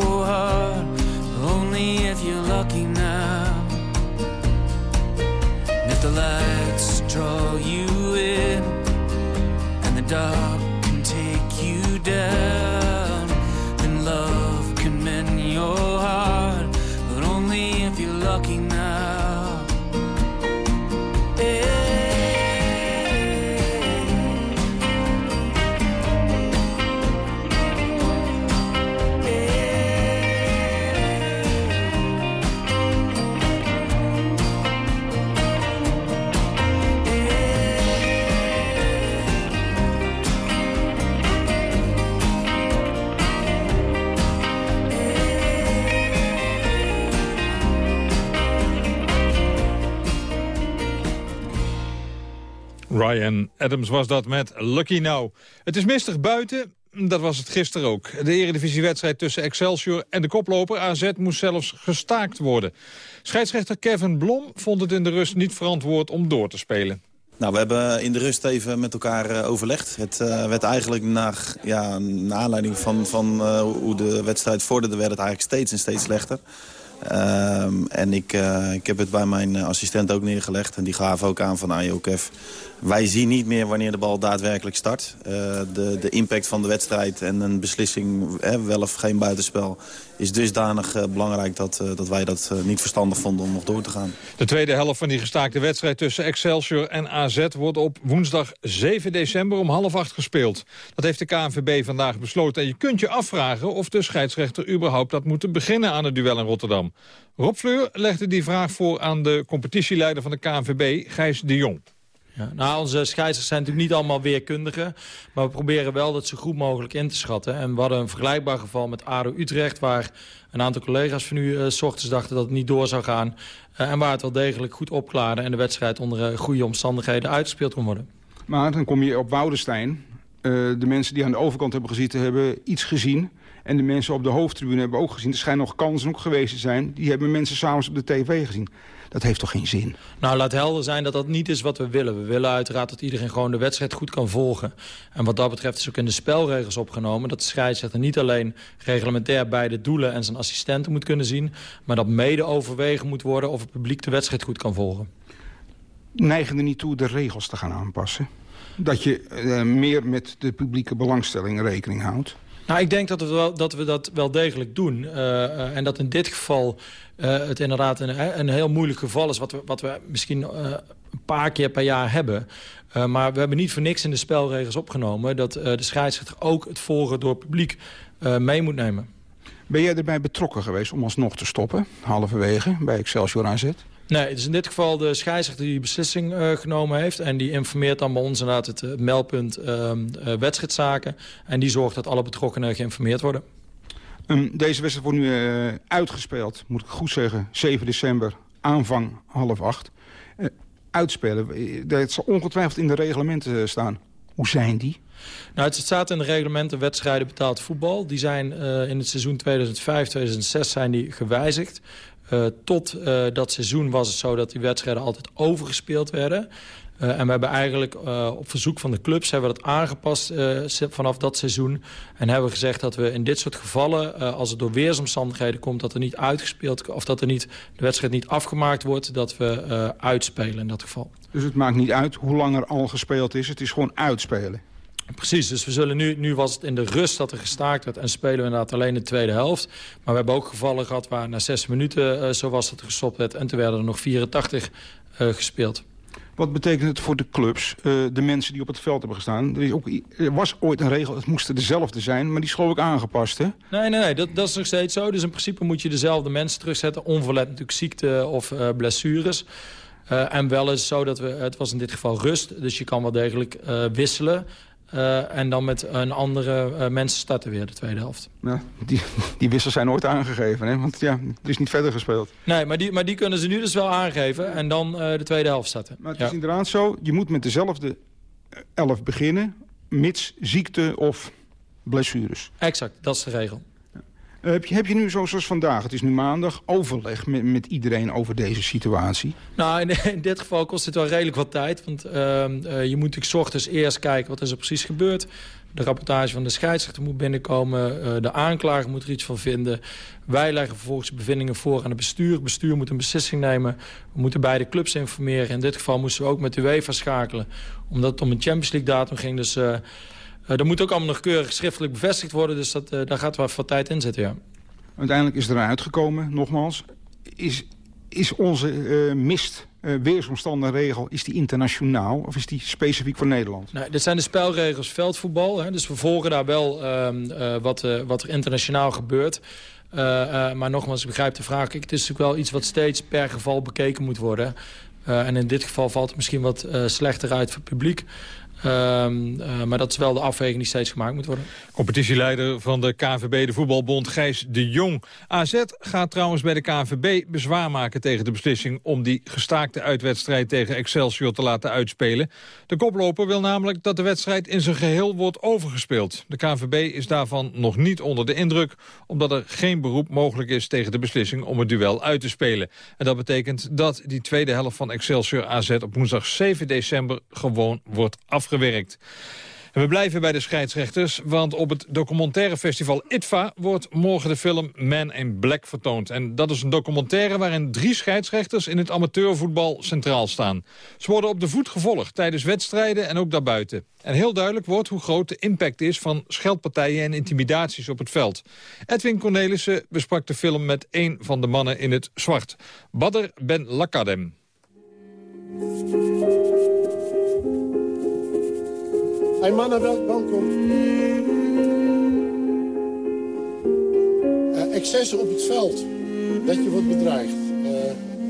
Speaker 27: heart, only if you're lucky now. And if the lights draw you in, and the dark
Speaker 11: Ryan Adams was dat met Lucky Now. Het is mistig buiten, dat was het gisteren ook. De eredivisiewedstrijd tussen Excelsior en de koploper AZ moest zelfs gestaakt worden. Scheidsrechter Kevin Blom vond het in de rust niet verantwoord om door te spelen.
Speaker 28: Nou, we hebben in de rust even met elkaar uh, overlegd. Het uh, werd eigenlijk naar, ja, naar aanleiding van, van uh, hoe de wedstrijd vorderde... werd het eigenlijk steeds en steeds slechter. Ehm, en ik, ik heb het bij mijn assistent ook neergelegd. En die gaf ook aan van AJOKF... Wij zien niet meer wanneer de bal daadwerkelijk start. Uh, de, de impact van de wedstrijd en een beslissing, hè, wel of geen buitenspel... is dusdanig uh, belangrijk dat, uh, dat wij dat niet verstandig vonden om nog door te gaan.
Speaker 11: De tweede helft van die gestaakte wedstrijd tussen Excelsior en AZ... wordt op woensdag 7 december om half acht gespeeld. Dat heeft de KNVB vandaag besloten. En je kunt je afvragen of de scheidsrechter überhaupt dat moeten beginnen aan het duel in Rotterdam. Rob Fleur legde die vraag voor aan de competitieleider van de KNVB, Gijs de Jong.
Speaker 14: Ja, nou, onze scheidsrechters zijn natuurlijk niet allemaal weerkundigen. Maar we proberen wel dat zo goed mogelijk in te schatten. En we hadden een vergelijkbaar geval met ADO Utrecht... waar een aantal collega's van u s ochtends dachten dat het niet door zou gaan. Uh, en waar het wel degelijk goed opklaarde... en de wedstrijd onder uh, goede omstandigheden uitgespeeld kon worden.
Speaker 29: Maar dan kom je op Woudenstein. de mensen die aan de overkant hebben gezeten hebben iets gezien... En de mensen op de hoofdtribune hebben ook gezien. Er schijnen nog kansen ook geweest te zijn. Die hebben mensen s'avonds op de tv gezien. Dat heeft toch geen zin?
Speaker 14: Nou, laat helder zijn dat dat niet is wat we willen. We willen uiteraard dat iedereen gewoon de wedstrijd goed kan volgen. En wat dat betreft is ook in de spelregels opgenomen... dat de scheidsrechter niet alleen reglementair bij de doelen en zijn assistenten moet kunnen zien... maar dat mede overwegen moet worden of het publiek de wedstrijd goed kan volgen.
Speaker 29: Neigen er niet toe de regels te gaan aanpassen? Dat je uh, meer met de publieke belangstelling rekening houdt?
Speaker 14: Nou, ik denk dat we, dat, we dat wel degelijk doen. Uh, uh, en dat in dit geval uh, het inderdaad een, een, heel moeilijk geval is... wat we, wat we misschien een paar keer per jaar hebben. maar we hebben niet voor niks in de spelregels opgenomen... dat de scheidsrechter ook het volgen door het publiek mee moet nemen.
Speaker 29: Ben jij erbij betrokken geweest om alsnog te stoppen, halverwege, bij Excelsior AZ?
Speaker 14: Nee, het is in dit geval de scheidsrechter die die beslissing uh, genomen heeft. En die informeert dan bij ons inderdaad het, het meldpunt uh, wedstrijdzaken. En die zorgt dat alle betrokkenen geïnformeerd worden.
Speaker 29: Um, deze wedstrijd wordt nu uitgespeeld, moet ik goed zeggen. 7 december, aanvang half acht. uitspelen, dat zal ongetwijfeld in de reglementen staan. Hoe zijn die?
Speaker 14: Nou, het staat in de reglementen wedstrijden betaald voetbal. Die zijn in het seizoen 2005-2006 zijn die gewijzigd. Uh, tot uh, dat seizoen was het zo dat die wedstrijden altijd overgespeeld werden. Uh, en we hebben eigenlijk op verzoek van de clubs hebben we dat aangepast vanaf dat seizoen. En hebben we gezegd dat we in dit soort gevallen, als het door weersomstandigheden komt... dat er niet uitgespeeld of dat er niet, de wedstrijd niet afgemaakt wordt, dat we uitspelen in dat geval.
Speaker 29: Dus het maakt niet uit hoe lang er al gespeeld is, het is gewoon uitspelen?
Speaker 14: Precies, dus we zullen nu, nu was het in de rust dat er gestaakt werd... en spelen we inderdaad alleen de tweede helft. Maar we hebben ook gevallen gehad waar na zes minuten uh, zo was dat er gestopt werd... en toen werden er nog 84 uh, gespeeld.
Speaker 29: Wat betekent het voor de clubs, uh, de mensen die op het veld hebben gestaan? Er, is ook, er was ooit een regel, het moesten dezelfde zijn, maar die is geloof ik aangepast, hè?
Speaker 14: Nee, nee, nee, dat, dat is nog steeds zo. Dus in principe moet je dezelfde mensen terugzetten... onverlet natuurlijk ziekte of blessures... Uh, en wel is zo dat we, het was in dit geval rust, dus je kan wel degelijk uh, wisselen. Uh, en dan met een andere uh, mensen starten weer de tweede helft.
Speaker 29: Ja, die, die wissels zijn nooit aangegeven, hè? want ja, het is niet verder gespeeld.
Speaker 14: Nee, maar die, maar die kunnen ze nu dus wel aangeven en dan uh, de tweede helft starten.
Speaker 29: Maar het ja. is inderdaad zo, je moet met dezelfde elf beginnen... mits ziekte of blessures.
Speaker 14: Exact, dat is de regel.
Speaker 29: Uh, heb, je, heb je nu, zoals vandaag, het is nu maandag, overleg met, met iedereen over deze situatie?
Speaker 14: Nou, in, [LAUGHS] dit geval kost het wel redelijk wat tijd. Want uh, uh, je moet natuurlijk ochtends eerst kijken wat is er precies gebeurd. De rapportage van de scheidsrechter moet binnenkomen. de aanklager moet er iets van vinden. Wij leggen vervolgens bevindingen voor aan het bestuur. Het bestuur moet een beslissing nemen. We moeten beide clubs informeren. In dit geval moesten we ook met de UEFA schakelen. Omdat het om een Champions League datum ging. Dus... Uh, dat moet ook allemaal nog keurig schriftelijk bevestigd worden. Dus dat, uh, daar gaat wel wat tijd in zitten, ja.
Speaker 29: Uiteindelijk is er uitgekomen, nogmaals. Is, is onze uh, mist, weersomstandigregel, is die internationaal of is die specifiek voor Nederland?
Speaker 14: Nee, dit zijn de spelregels veldvoetbal. Hè, dus we volgen daar wel ehm, wat, wat er internationaal gebeurt. maar nogmaals, ik begrijp de vraag. Het is natuurlijk wel iets wat steeds per geval bekeken moet worden. en in dit geval valt het misschien wat slechter uit voor het publiek. Ehm, uh, maar dat is wel de afweging die steeds gemaakt moet worden.
Speaker 11: Competitieleider van de KVB, de voetbalbond Gijs de Jong. AZ gaat trouwens bij de KVB bezwaar maken tegen de beslissing... om die gestaakte uitwedstrijd tegen Excelsior te laten uitspelen. De koploper wil namelijk dat de wedstrijd in zijn geheel wordt overgespeeld. De KVB is daarvan nog niet onder de indruk... omdat er geen beroep mogelijk is tegen de beslissing om het duel uit te spelen. En dat betekent dat die tweede helft van Excelsior AZ op woensdag 7 december gewoon wordt we blijven bij de scheidsrechters, want op het documentaire festival ITVA wordt morgen de film Man in Black vertoond. En dat is een documentaire waarin drie scheidsrechters in het amateurvoetbal centraal staan. Ze worden op de voet gevolgd tijdens wedstrijden en ook daarbuiten. En heel duidelijk wordt hoe groot de impact is van scheldpartijen en intimidaties op het veld. Edwin Cornelissen besprak de film met een van de mannen in het zwart. Badr Ben Lakadem.
Speaker 30: Hey mannen, welkom. Uh, excessen op het veld. Dat je wordt bedreigd. Uh,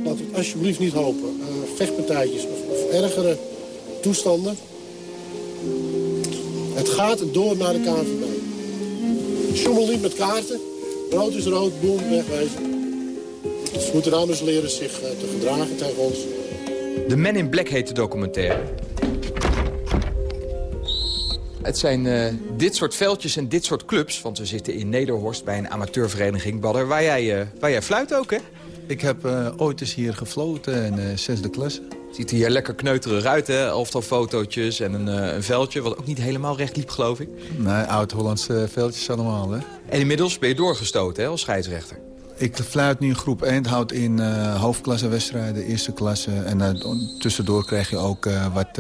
Speaker 30: we het alsjeblieft niet hopen. Uh, vechtpartijtjes of, of, ergere toestanden. Het gaat door naar de KNVB. Sjoemel niet met kaarten. Rood is rood, boem, wegwezen. Ze moeten anders leren zich te gedragen tegen ons.
Speaker 31: De Men in Black heet de documentaire. Het zijn uh, dit soort veldjes en dit soort clubs. Want we zitten in Nederhorst bij een amateurvereniging, Badder. Waar jij, uh, waar jij fluit ook, hè?
Speaker 32: Ik heb uh, ooit eens hier gefloten in de zesde klasse.
Speaker 31: Ziet er hier lekker kneuterig uit, hè? Elftal fotootjes en een, een veldje, wat ook niet helemaal recht liep, geloof ik.
Speaker 32: Nee, oud-Hollandse veldjes allemaal, hè?
Speaker 31: En inmiddels ben je doorgestoten, hè, als scheidsrechter.
Speaker 32: Ik fluit nu in groep 1, houdt in uh, hoofdklassewedstrijden, eerste klasse. En uh, tussendoor krijg je ook uh, wat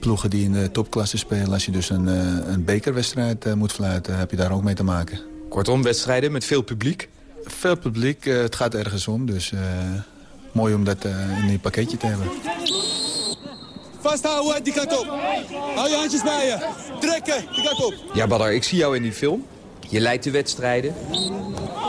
Speaker 32: ploegen die in de topklasse spelen. Als je dus een, een bekerwedstrijd moet fluiten, heb je daar ook mee te maken.
Speaker 31: Kortom, wedstrijden met veel publiek?
Speaker 32: Veel publiek, het gaat ergens om. Dus mooi om dat in een pakketje te hebben.
Speaker 33: Vasthouden, die kant op. Hou je handjes bij je. Trekken, die kant op.
Speaker 31: Ja, Badar, ik zie jou in die film. Je leidt de wedstrijden.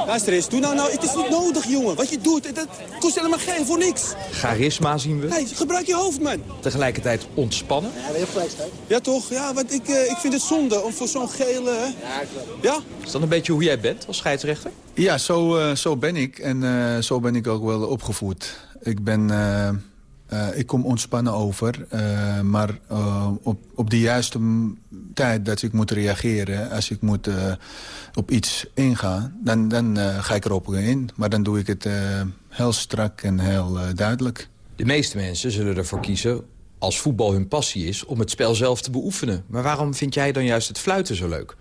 Speaker 33: Luister eens, doe nou nou, het is niet nodig, jongen. Wat je doet, dat kost helemaal geen voor niks.
Speaker 31: Charisma zien we.
Speaker 33: Nee, gebruik je hoofd, man.
Speaker 31: Tegelijkertijd ontspannen.
Speaker 33: Ja, je gelijk, Ja, toch? Ja, want ik, uh, ik vind het zonde om voor zo'n gele... Hè? Ja,
Speaker 31: klopt. Ja? Is dat een beetje hoe jij bent als scheidsrechter?
Speaker 32: Ja, zo, uh, zo ben ik. En uh, zo ben ik ook wel opgevoed. Ik ben... Uh, ik kom ontspannen over, uh, maar uh, op, op de juiste tijd dat ik moet reageren... als ik moet op iets ingaan, dan, dan ga ik erop in. Maar dan doe ik het heel strak en heel duidelijk.
Speaker 31: De meeste mensen zullen ervoor kiezen, als voetbal hun passie is... om het spel zelf te beoefenen. Maar waarom vind jij dan juist het fluiten zo leuk?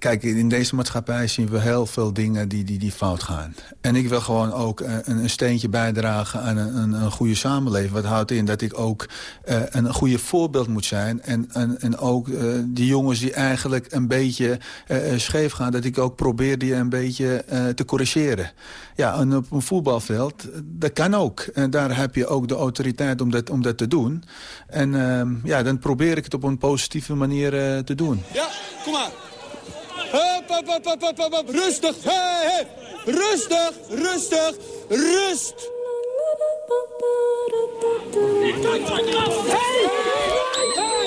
Speaker 32: Kijk, in deze maatschappij zien we heel veel dingen die, die, die fout gaan. En ik wil gewoon ook een, een steentje bijdragen aan een, een, goede samenleving. Wat houdt in dat ik ook uh, een goede voorbeeld moet zijn. En, en, en ook uh, die jongens die eigenlijk een beetje scheef gaan... dat ik ook probeer die een beetje te corrigeren. Ja, en op een voetbalveld, dat kan ook. En daar heb je ook de autoriteit om dat, om dat te doen. En ehm, ja, dan probeer ik het op een positieve manier te doen.
Speaker 33: Ja, kom maar. Hup, hup, hup, hup, hup, hup, hup. Rustig. Hey, hey. Rustig, rustig, rust.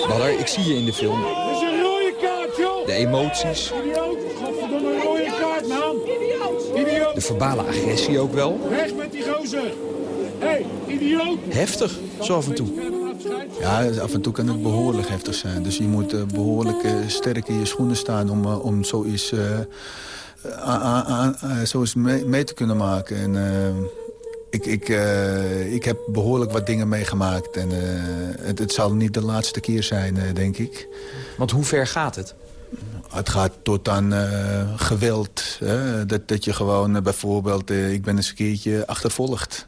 Speaker 31: Badder, ik zie je in de film.
Speaker 30: Dat is een rode kaart, joh.
Speaker 31: De emoties.
Speaker 30: Idioot. Godverdomme, een rode kaart, man. Idioot.
Speaker 31: De verbale agressie ook wel.
Speaker 30: Weg met die gozer. Hey, idioot.
Speaker 31: Heftig, zo af en toe.
Speaker 32: Ja, af en toe kan het behoorlijk heftig zijn. Dus je moet uh, behoorlijk uh, sterk in je schoenen staan om, uh, om zoiets, zoiets mee, mee, te kunnen maken. En, ik, ik, ik heb behoorlijk wat dingen meegemaakt. En het, het zal niet de laatste keer zijn, denk ik.
Speaker 31: Want hoe ver gaat het?
Speaker 32: Het gaat tot aan geweld. Dat, dat je gewoon bijvoorbeeld... ik ben eens een keertje achtervolgd.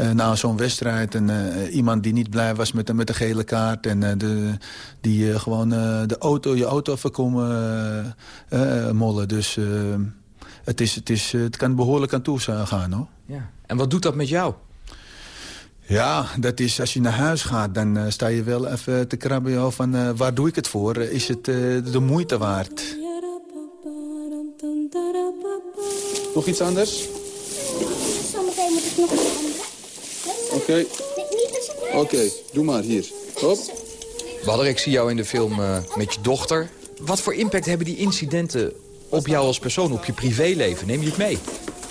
Speaker 32: Uh, na zo'n wedstrijd. En uh, iemand die niet blij was met, de, met de gele kaart. En uh, de, die gewoon de auto, je auto voorkomen mollen. Dus het, is, het, is, het kan behoorlijk aan toe gaan. Hoor.
Speaker 31: Ja. En wat doet dat met jou?
Speaker 32: Ja, dat is als je naar huis gaat, dan uh, sta je wel even te krabben van uh, waar doe ik het voor? is het uh, de moeite waard?
Speaker 33: Nog iets anders?
Speaker 34: Zometeen moet ik nog iets anders.
Speaker 33: Oké. Okay. Oké, okay, doe maar hier. Hop.
Speaker 31: Wadder, ik zie jou in de film uh, met je dochter. Wat voor impact hebben die incidenten op jou als persoon, op je privéleven? Neem je het mee?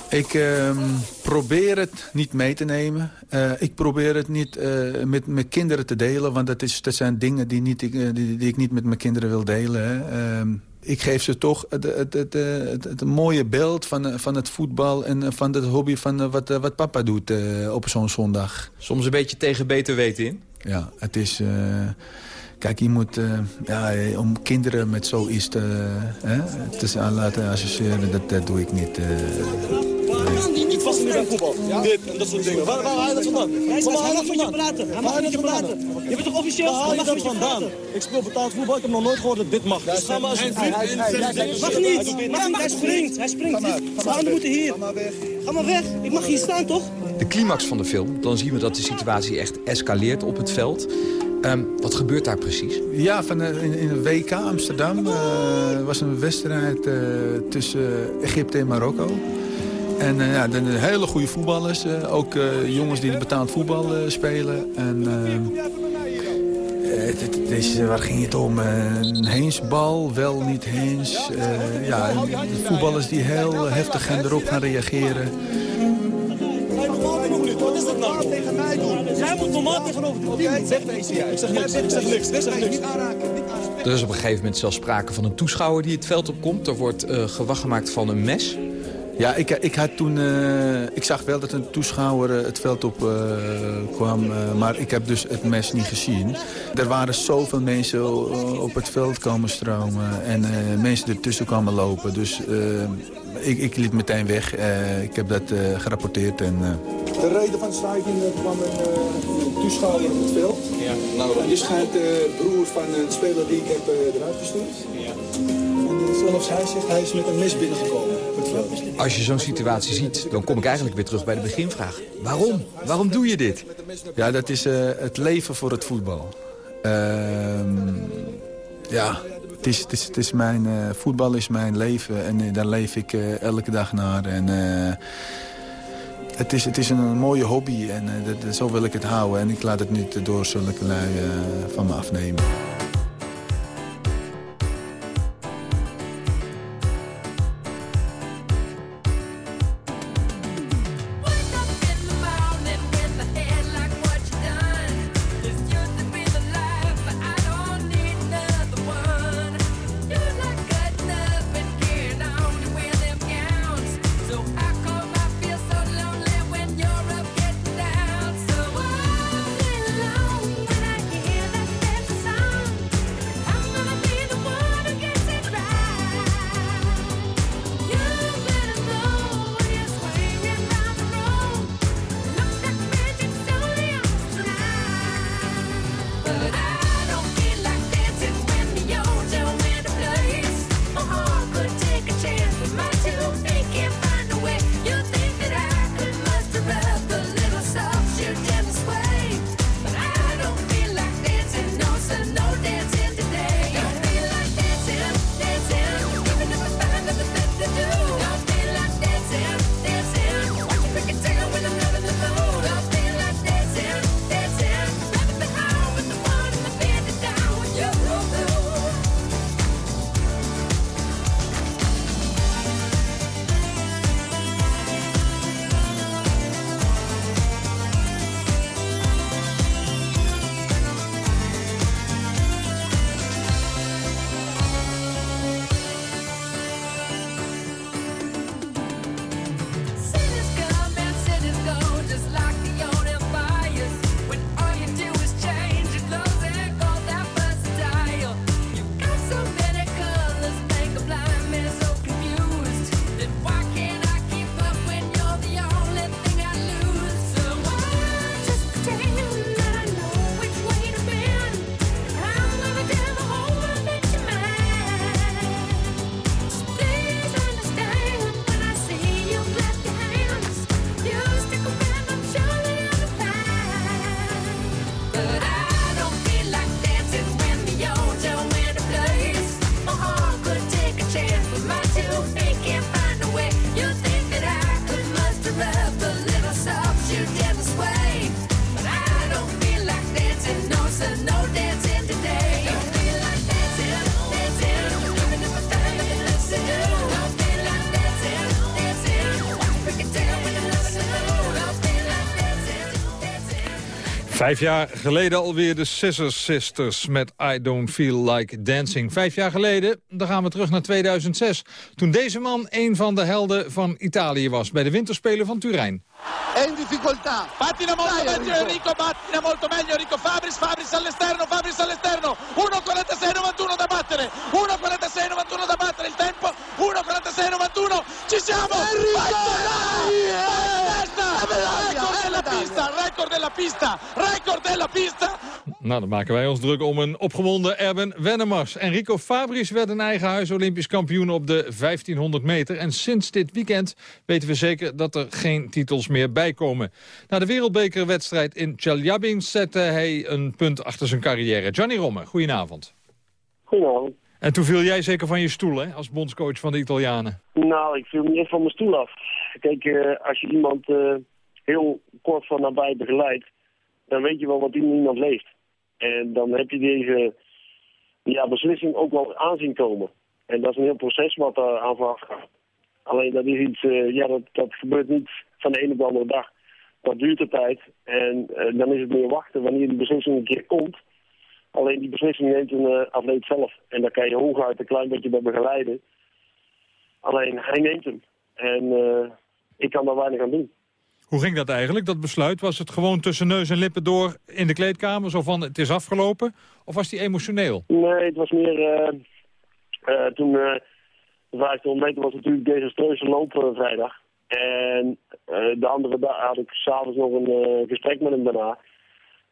Speaker 32: Ik uh, probeer het niet mee te nemen. Uh, ik probeer het niet uh, met mijn kinderen te delen. Want dat, is, dat zijn dingen die, niet, die, die, ik niet met mijn kinderen wil delen. Uh, ik geef ze toch het, het, het, het, mooie beeld van, van het voetbal... en van het hobby van wat, wat papa doet op zo'n zondag.
Speaker 31: Soms een beetje tegen beter weten in?
Speaker 32: Ja, het is... Kijk, je moet, uh, ja, om kinderen met zoiets te, hè, te laten associëren, dat, dat doe ik niet. Uh,
Speaker 33: nee. Nu voetbal. Ja? Dit en dat soort dingen. Waar, waar haal je dat vandaan? Waar haal je dat vandaan? praten. Hij mag niet praten. Je bent toch officieel? Waar haal je dat vandaan? Ik speel betaald voetbal. Ik heb nog nooit gehoord dat dit mag. Dus ga maar je... Mag niet. Mag niet. Hij springt. Hij springt. Zijn handen moeten hier. Ga maar weg. Ga maar weg. Ik mag hier staan, toch?
Speaker 31: De climax van de film, dan zien we dat de situatie echt escaleert op het veld. Um, wat gebeurt daar precies?
Speaker 32: Ja, van, uh, in, in de WK Amsterdam uh, was een wedstrijd uh, tussen Egypte en Marokko. En ja, de, hele goede voetballers. ook jongens die betaald voetbal spelen. En, waar ging het om? Een heensbal, wel niet heens. ja, voetballers die heel heftig en erop gaan reageren.
Speaker 33: Wat is dat nou? tegen mij doen. Jij moet normaal tegenover de niks. Ik zeg niks. Ik niks.
Speaker 31: Er is op een gegeven moment zelfs sprake van een toeschouwer die het veld opkomt. Er wordt uh, gewacht gemaakt van een mes.
Speaker 32: Ja, ik, ik, had toen, uh, ik zag wel dat een toeschouwer uh, het veld op uh, kwam, maar ik heb dus het mes niet gezien. Er waren zoveel mensen op het veld komen stromen en mensen ertussen kwamen lopen. Dus ik, ik liep meteen weg. ik heb dat gerapporteerd. En,
Speaker 33: De reden van de staking kwam een toeschouwer op het veld. Ja. Nou, je schijnt de broer van een speler die ik heb eruit gestuurd. Ja. En zelfs hij zegt, hij is met een mes binnengekomen
Speaker 31: Als je zo'n situatie ziet, dan kom ik eigenlijk weer terug bij de beginvraag. Waarom? Waarom doe je dit?
Speaker 32: Ja, dat is uh, het leven voor het voetbal. Uh, ja, het is, het is, het is mijn, uh, voetbal is mijn leven en uh, daar leef ik elke dag naar. En, het, is, het is een mooie hobby en dat, zo wil ik het houden. En ik laat het niet door zulke lui van me afnemen.
Speaker 35: good.
Speaker 11: Vijf jaar geleden alweer de Scissor Sisters met I Don't Feel Like Dancing. Vijf jaar geleden, dan gaan we terug naar 2006. Toen deze man een van de helden van Italië was bij de winterspelen van Turijn.
Speaker 35: È in difficoltà. Pattina molto meglio Enrico, pattina molto meglio Enrico Fabris, Fabris all'esterno, Fabris all'esterno. 1.46-91 da battere. 1.46-91 da battere il tempo. 1.46-91. Ci siamo! Enrico! Record della pista, record della pista, record della pista.
Speaker 11: Nou, dan maken wij ons druk om een opgewonden Erben Wennemars. Enrico Fabris werd een eigen huis Olympisch kampioen op de 1500 meter. En sinds dit weekend weten we zeker dat er geen titels meer bij komen. Na de wereldbekerwedstrijd in Chelyabinsk zette hij een punt achter zijn carrière. Gianni Romme, goedenavond.
Speaker 36: Goedenavond.
Speaker 11: En toen viel jij zeker van je stoel, hè, als bondscoach van de Italianen.
Speaker 36: Nou, ik viel niet echt van mijn stoel af. Kijk, eh, als je iemand eh, heel kort van nabij begeleidt, dan weet je wel wat iemand leeft. En dan heb je deze ja, beslissing ook wel aanzien komen. En dat is een heel proces wat daar aan vooraf gaat. Alleen dat is iets, eh, ja, dat, dat gebeurt niet van de ene op de andere dag. Dat duurt de tijd. En eh, dan is het meer wachten wanneer die beslissing een keer komt. Alleen die beslissing neemt een eh, atleet zelf. En daar kan je hooguit een klein beetje bij begeleiden. Alleen hij neemt hem. En ik kan daar weinig aan doen.
Speaker 11: Hoe ging dat eigenlijk, dat besluit? Was het gewoon tussen neus en lippen door in de kleedkamer, zo van het is afgelopen? Of was die emotioneel?
Speaker 36: Nee, het was meer... Uh, uh, toen uh, de 1500 meter was natuurlijk desastreuze loop vrijdag. En de andere dag had ik s'avonds nog een gesprek met hem daarna.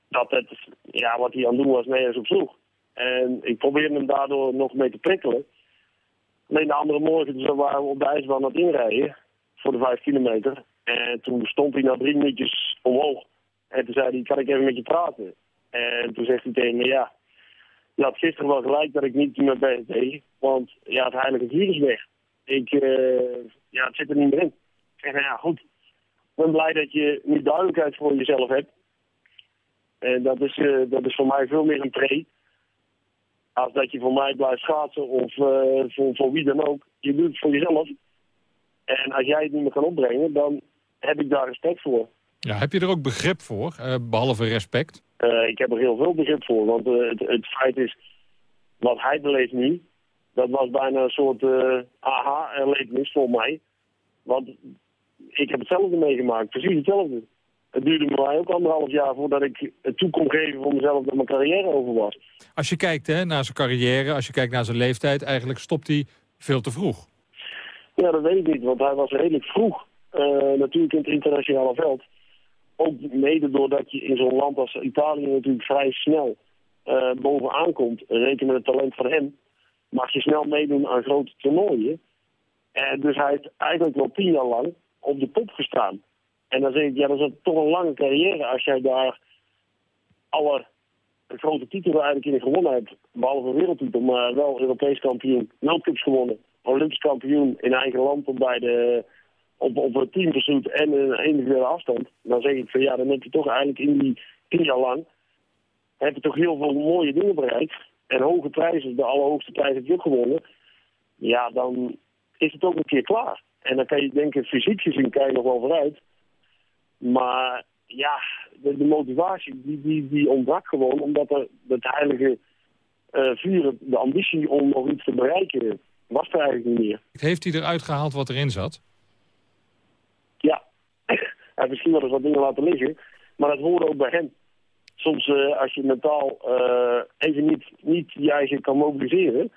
Speaker 36: Dat het, ja, wat hij aan het doen was, nergens op sloeg. En ik probeerde hem daardoor nog mee te prikkelen. Alleen de andere morgen dus waren we op de ijsbaan aan het inrijden. Voor de 5 kilometer. En toen stond hij na drie minuutjes omhoog. En toen zei hij, kan ik even met je praten? En toen zegt hij tegen me, ja, je had gisteren wel gelijk dat ik niet met bezig deed. Want ja, het heilige vuur is weg. Ik, uh, ja, het zit er niet meer in. Ik zeg, nou ja, goed. Ik ben blij dat je nu duidelijkheid voor jezelf hebt. En dat is, uh, dat is voor mij veel meer een pre. Als dat je voor mij blijft schaatsen of uh, voor, voor wie dan ook. Je doet het voor jezelf. En als jij het niet meer kan opbrengen, dan heb ik daar respect voor.
Speaker 11: Ja, heb je er ook begrip voor, uh, behalve respect?
Speaker 36: Uh, ik heb er heel veel begrip voor, want uh, het, het, feit is, wat hij beleeft nu, dat was bijna een soort aha-erlevenis voor mij. Want ik heb hetzelfde meegemaakt, precies hetzelfde. Het duurde mij ook anderhalf jaar voordat ik het toe kon geven voor mezelf dat mijn carrière over was.
Speaker 11: Als je kijkt hè, naar zijn carrière, als je kijkt naar zijn leeftijd, eigenlijk stopt hij veel te vroeg.
Speaker 36: Ja, dat weet ik niet, want hij was redelijk vroeg uh, natuurlijk in het internationale veld. Ook mede doordat je in zo'n land als Italië natuurlijk vrij snel uh, bovenaan komt. Reken met het talent van hem. Mag je snel meedoen aan grote toernooien. En dus hij heeft eigenlijk wel tien jaar lang op de top gestaan. En dan zeg ik, ja, dat is toch een lange carrière als jij daar alle grote titels eigenlijk in gewonnen hebt. Behalve wereldtitel, maar wel Europees kampioen, Cups gewonnen. Olympisch kampioen in eigen land om bij de op, op een teamverzoet en een individuele afstand, dan zeg ik van ja, dan heb je toch eigenlijk in die tien jaar lang, heb je toch heel veel mooie dingen bereikt. En hoge prijzen, de allerhoogste prijs heb je ook gewonnen. Ja, dan is het ook een keer klaar. En dan kan je denken, fysiek gezien kan je nog wel vooruit. Maar ja, de, motivatie die, die, die ontbrak gewoon omdat er het heilige uh, vuur, de ambitie om nog iets te bereiken, was er eigenlijk niet meer.
Speaker 11: Heeft hij eruit gehaald wat erin zat?
Speaker 36: Ja, [LAUGHS] hij heeft misschien wel eens wat dingen laten liggen, maar dat hoorde ook bij hem. Soms uh, als je mentaal uh, even niet, niet je eigen kan mobiliseren,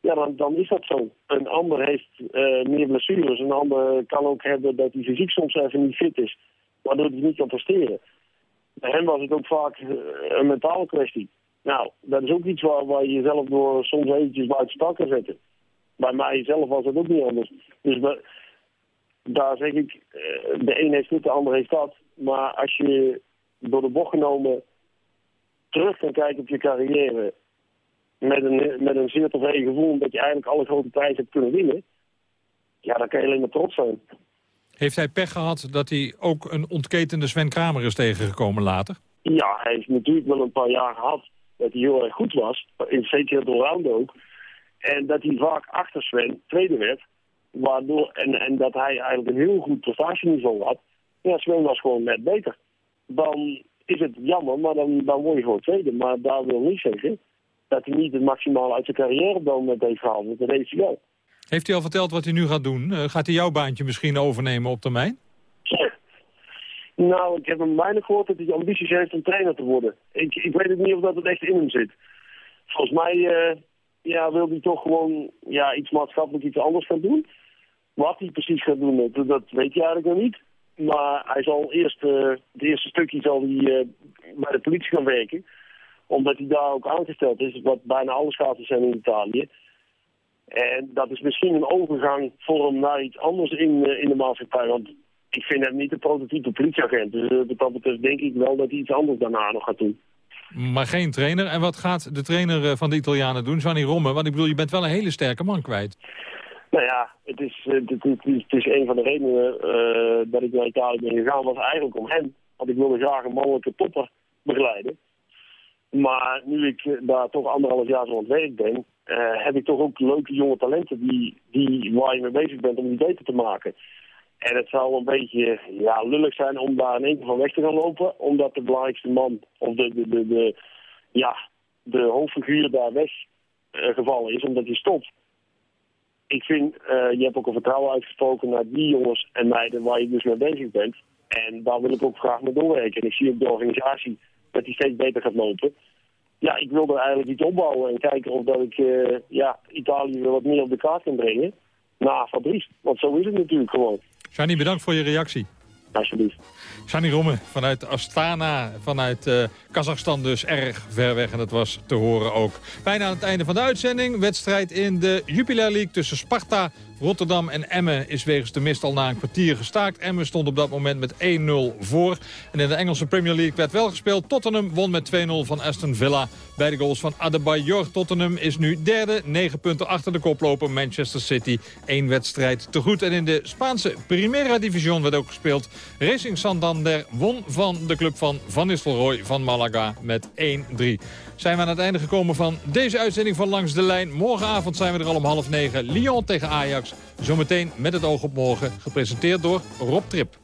Speaker 36: ja, dan, dan is dat zo. Een ander heeft uh, meer blessures, een ander kan ook hebben dat hij fysiek soms even niet fit is, waardoor hij niet kan presteren. Bij hem was het ook vaak een mentale kwestie. Nou, dat is ook iets waar, waar je jezelf door soms eventjes buiten spel kan zetten. Bij mij zelf was het ook niet anders. Dus daar zeg ik, eh, de een heeft dit, de ander heeft dat. Maar als je door de bocht genomen terug kan kijken op je carrière... met een, met een zeer tevreden gevoel dat je eigenlijk alle grote prijzen hebt kunnen winnen... ja, dan kan je alleen maar trots zijn.
Speaker 11: Heeft hij pech gehad dat hij ook een ontketende Sven Kramer is tegengekomen later?
Speaker 36: Ja, hij heeft natuurlijk wel een paar jaar gehad dat hij heel erg goed was. In zeker door round ook. En dat hij vaak achter Sven tweede werd. Waardoor, en, en dat hij eigenlijk een heel goed prestatieniveau had. Ja, Sven was gewoon net beter. Dan is het jammer, maar dan, dan word je gewoon tweede. Maar daar wil niet zeggen dat hij niet het maximale uit zijn carrière op dat moment heeft gehaald. Want dat heeft hij wel.
Speaker 11: Heeft hij al verteld wat hij nu gaat doen? Eh, gaat hij jouw baantje misschien overnemen op termijn? [LAUGHS]
Speaker 36: Nou, ik heb hem weinig gehoord dat hij ambities heeft om trainer te worden. Ik, ik weet het niet of dat het echt in hem zit. Volgens mij eh, ja, wil hij toch gewoon ja, iets maatschappelijk iets anders gaan doen. Wat hij precies gaat doen, dat, dat weet hij eigenlijk nog niet. Maar hij zal eerst, uh, het eerste stukje zal hij uh, bij de politie gaan werken. Omdat hij daar ook aangesteld is, wat bijna alle schaatsers zijn in Italië. En dat is misschien een overgang voor hem naar iets anders in, in de maatschappij. Want ik vind hem niet de prototype politieagent. Dus dat betreft denk ik wel dat hij iets anders daarna nog gaat doen.
Speaker 11: Maar geen trainer. En wat gaat de trainer van de Italianen doen, Gianni Romme? Want ik bedoel, je bent wel een hele sterke man kwijt.
Speaker 36: Nou ja, het is, het, het, is een van de redenen uh, dat ik naar Italië ben gegaan, was eigenlijk om hem. Want ik wilde graag een mannelijke topper begeleiden. Maar nu ik daar toch anderhalf jaar zo aan het werk ben, heb ik toch ook leuke jonge talenten die, die, waar je mee bezig bent om die beter te maken. En het zou een beetje ja, lullig zijn om daar in één keer van weg te gaan lopen, omdat de belangrijkste man, of de, de, de, ja, de hoofdfiguur daar weggevallen uh, is, omdat hij stopt ik vind, uh, je hebt ook een vertrouwen uitgesproken naar die jongens en meiden waar je dus mee bezig bent. En daar wil ik ook graag mee doorwerken. En ik zie ook de organisatie dat die steeds beter gaat lopen. Ja, ik wil er eigenlijk iets opbouwen en kijken of dat ik uh, ja, Italië weer wat meer op de kaart kan brengen. Na Fabrice, want zo is het natuurlijk gewoon.
Speaker 11: Shani, bedankt voor je reactie.
Speaker 36: Alsjeblieft.
Speaker 11: Shani Romme vanuit Astana, vanuit uh, Kazachstan dus erg ver weg. En dat was te horen ook. Bijna aan het einde van de uitzending. Wedstrijd in de Jupiler League tussen Sparta Rotterdam en Emmen is wegens de mist al na een kwartier gestaakt. Emmen stond op dat moment met 1-0 voor. En in de Engelse Premier League werd wel gespeeld. Tottenham won met 2-0 van Aston Villa. Bij de goals van Adebayor. Tottenham is nu derde. 9 punten achter de koploper Manchester City. Eén wedstrijd te goed. En in de Spaanse Primera Division werd ook gespeeld. Racing Santander won van de club van Van Nistelrooy van Malaga met 1-3 zijn we aan het einde gekomen van deze uitzending van Langs de Lijn. Morgenavond zijn we er al om half negen. Lyon tegen Ajax. Zometeen met het oog op morgen. Gepresenteerd door Rob Trip.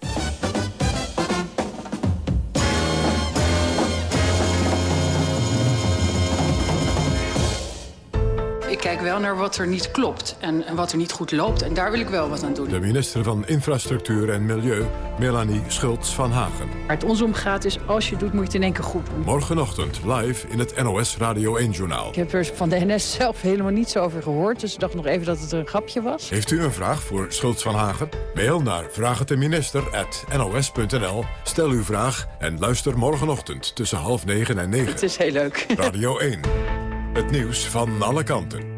Speaker 37: Kijk wel naar wat er niet klopt en, en, wat er niet goed loopt. En daar wil ik wel wat aan doen.
Speaker 38: De minister van Infrastructuur en Milieu, Melanie Schultz van Hagen.
Speaker 37: Waar het ons om gaat is, als je het doet, moet je het in één keer goed doen.
Speaker 38: Morgenochtend live in het NOS Radio 1-journaal.
Speaker 37: Ik heb er van de NS zelf helemaal niets over gehoord. Dus ik dacht nog even dat het een grapje was.
Speaker 38: Heeft u een vraag voor Schultz van Hagen? Mail naar vraagteminister.nos.nl. Stel uw vraag en luister morgenochtend tussen half negen en negen. [LAUGHS]
Speaker 37: Het is heel leuk.
Speaker 38: Radio 1. Het nieuws van alle kanten.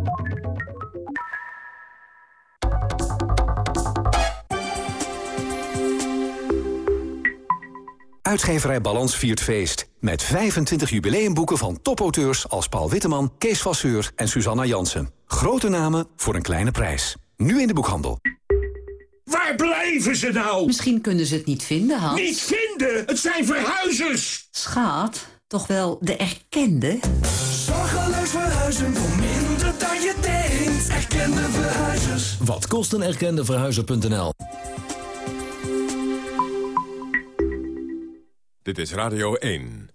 Speaker 39: Uitgeverij Balans viert feest. Met 25 jubileumboeken van topauteurs als Paul Witteman, Kees Vasseur en Susanna Jansen. Grote namen voor een kleine prijs. Nu in de boekhandel.
Speaker 40: Waar blijven ze nou?
Speaker 41: Misschien kunnen ze het niet vinden, Hans.
Speaker 40: Niet vinden? Het zijn verhuizers!
Speaker 41: Schaat, toch wel de erkende?
Speaker 40: Zorgeloos verhuizen voor minder dan je denkt. Erkende verhuizers.
Speaker 42: Wat kost een erkende verhuizer.nl?
Speaker 38: Dit is Radio 1.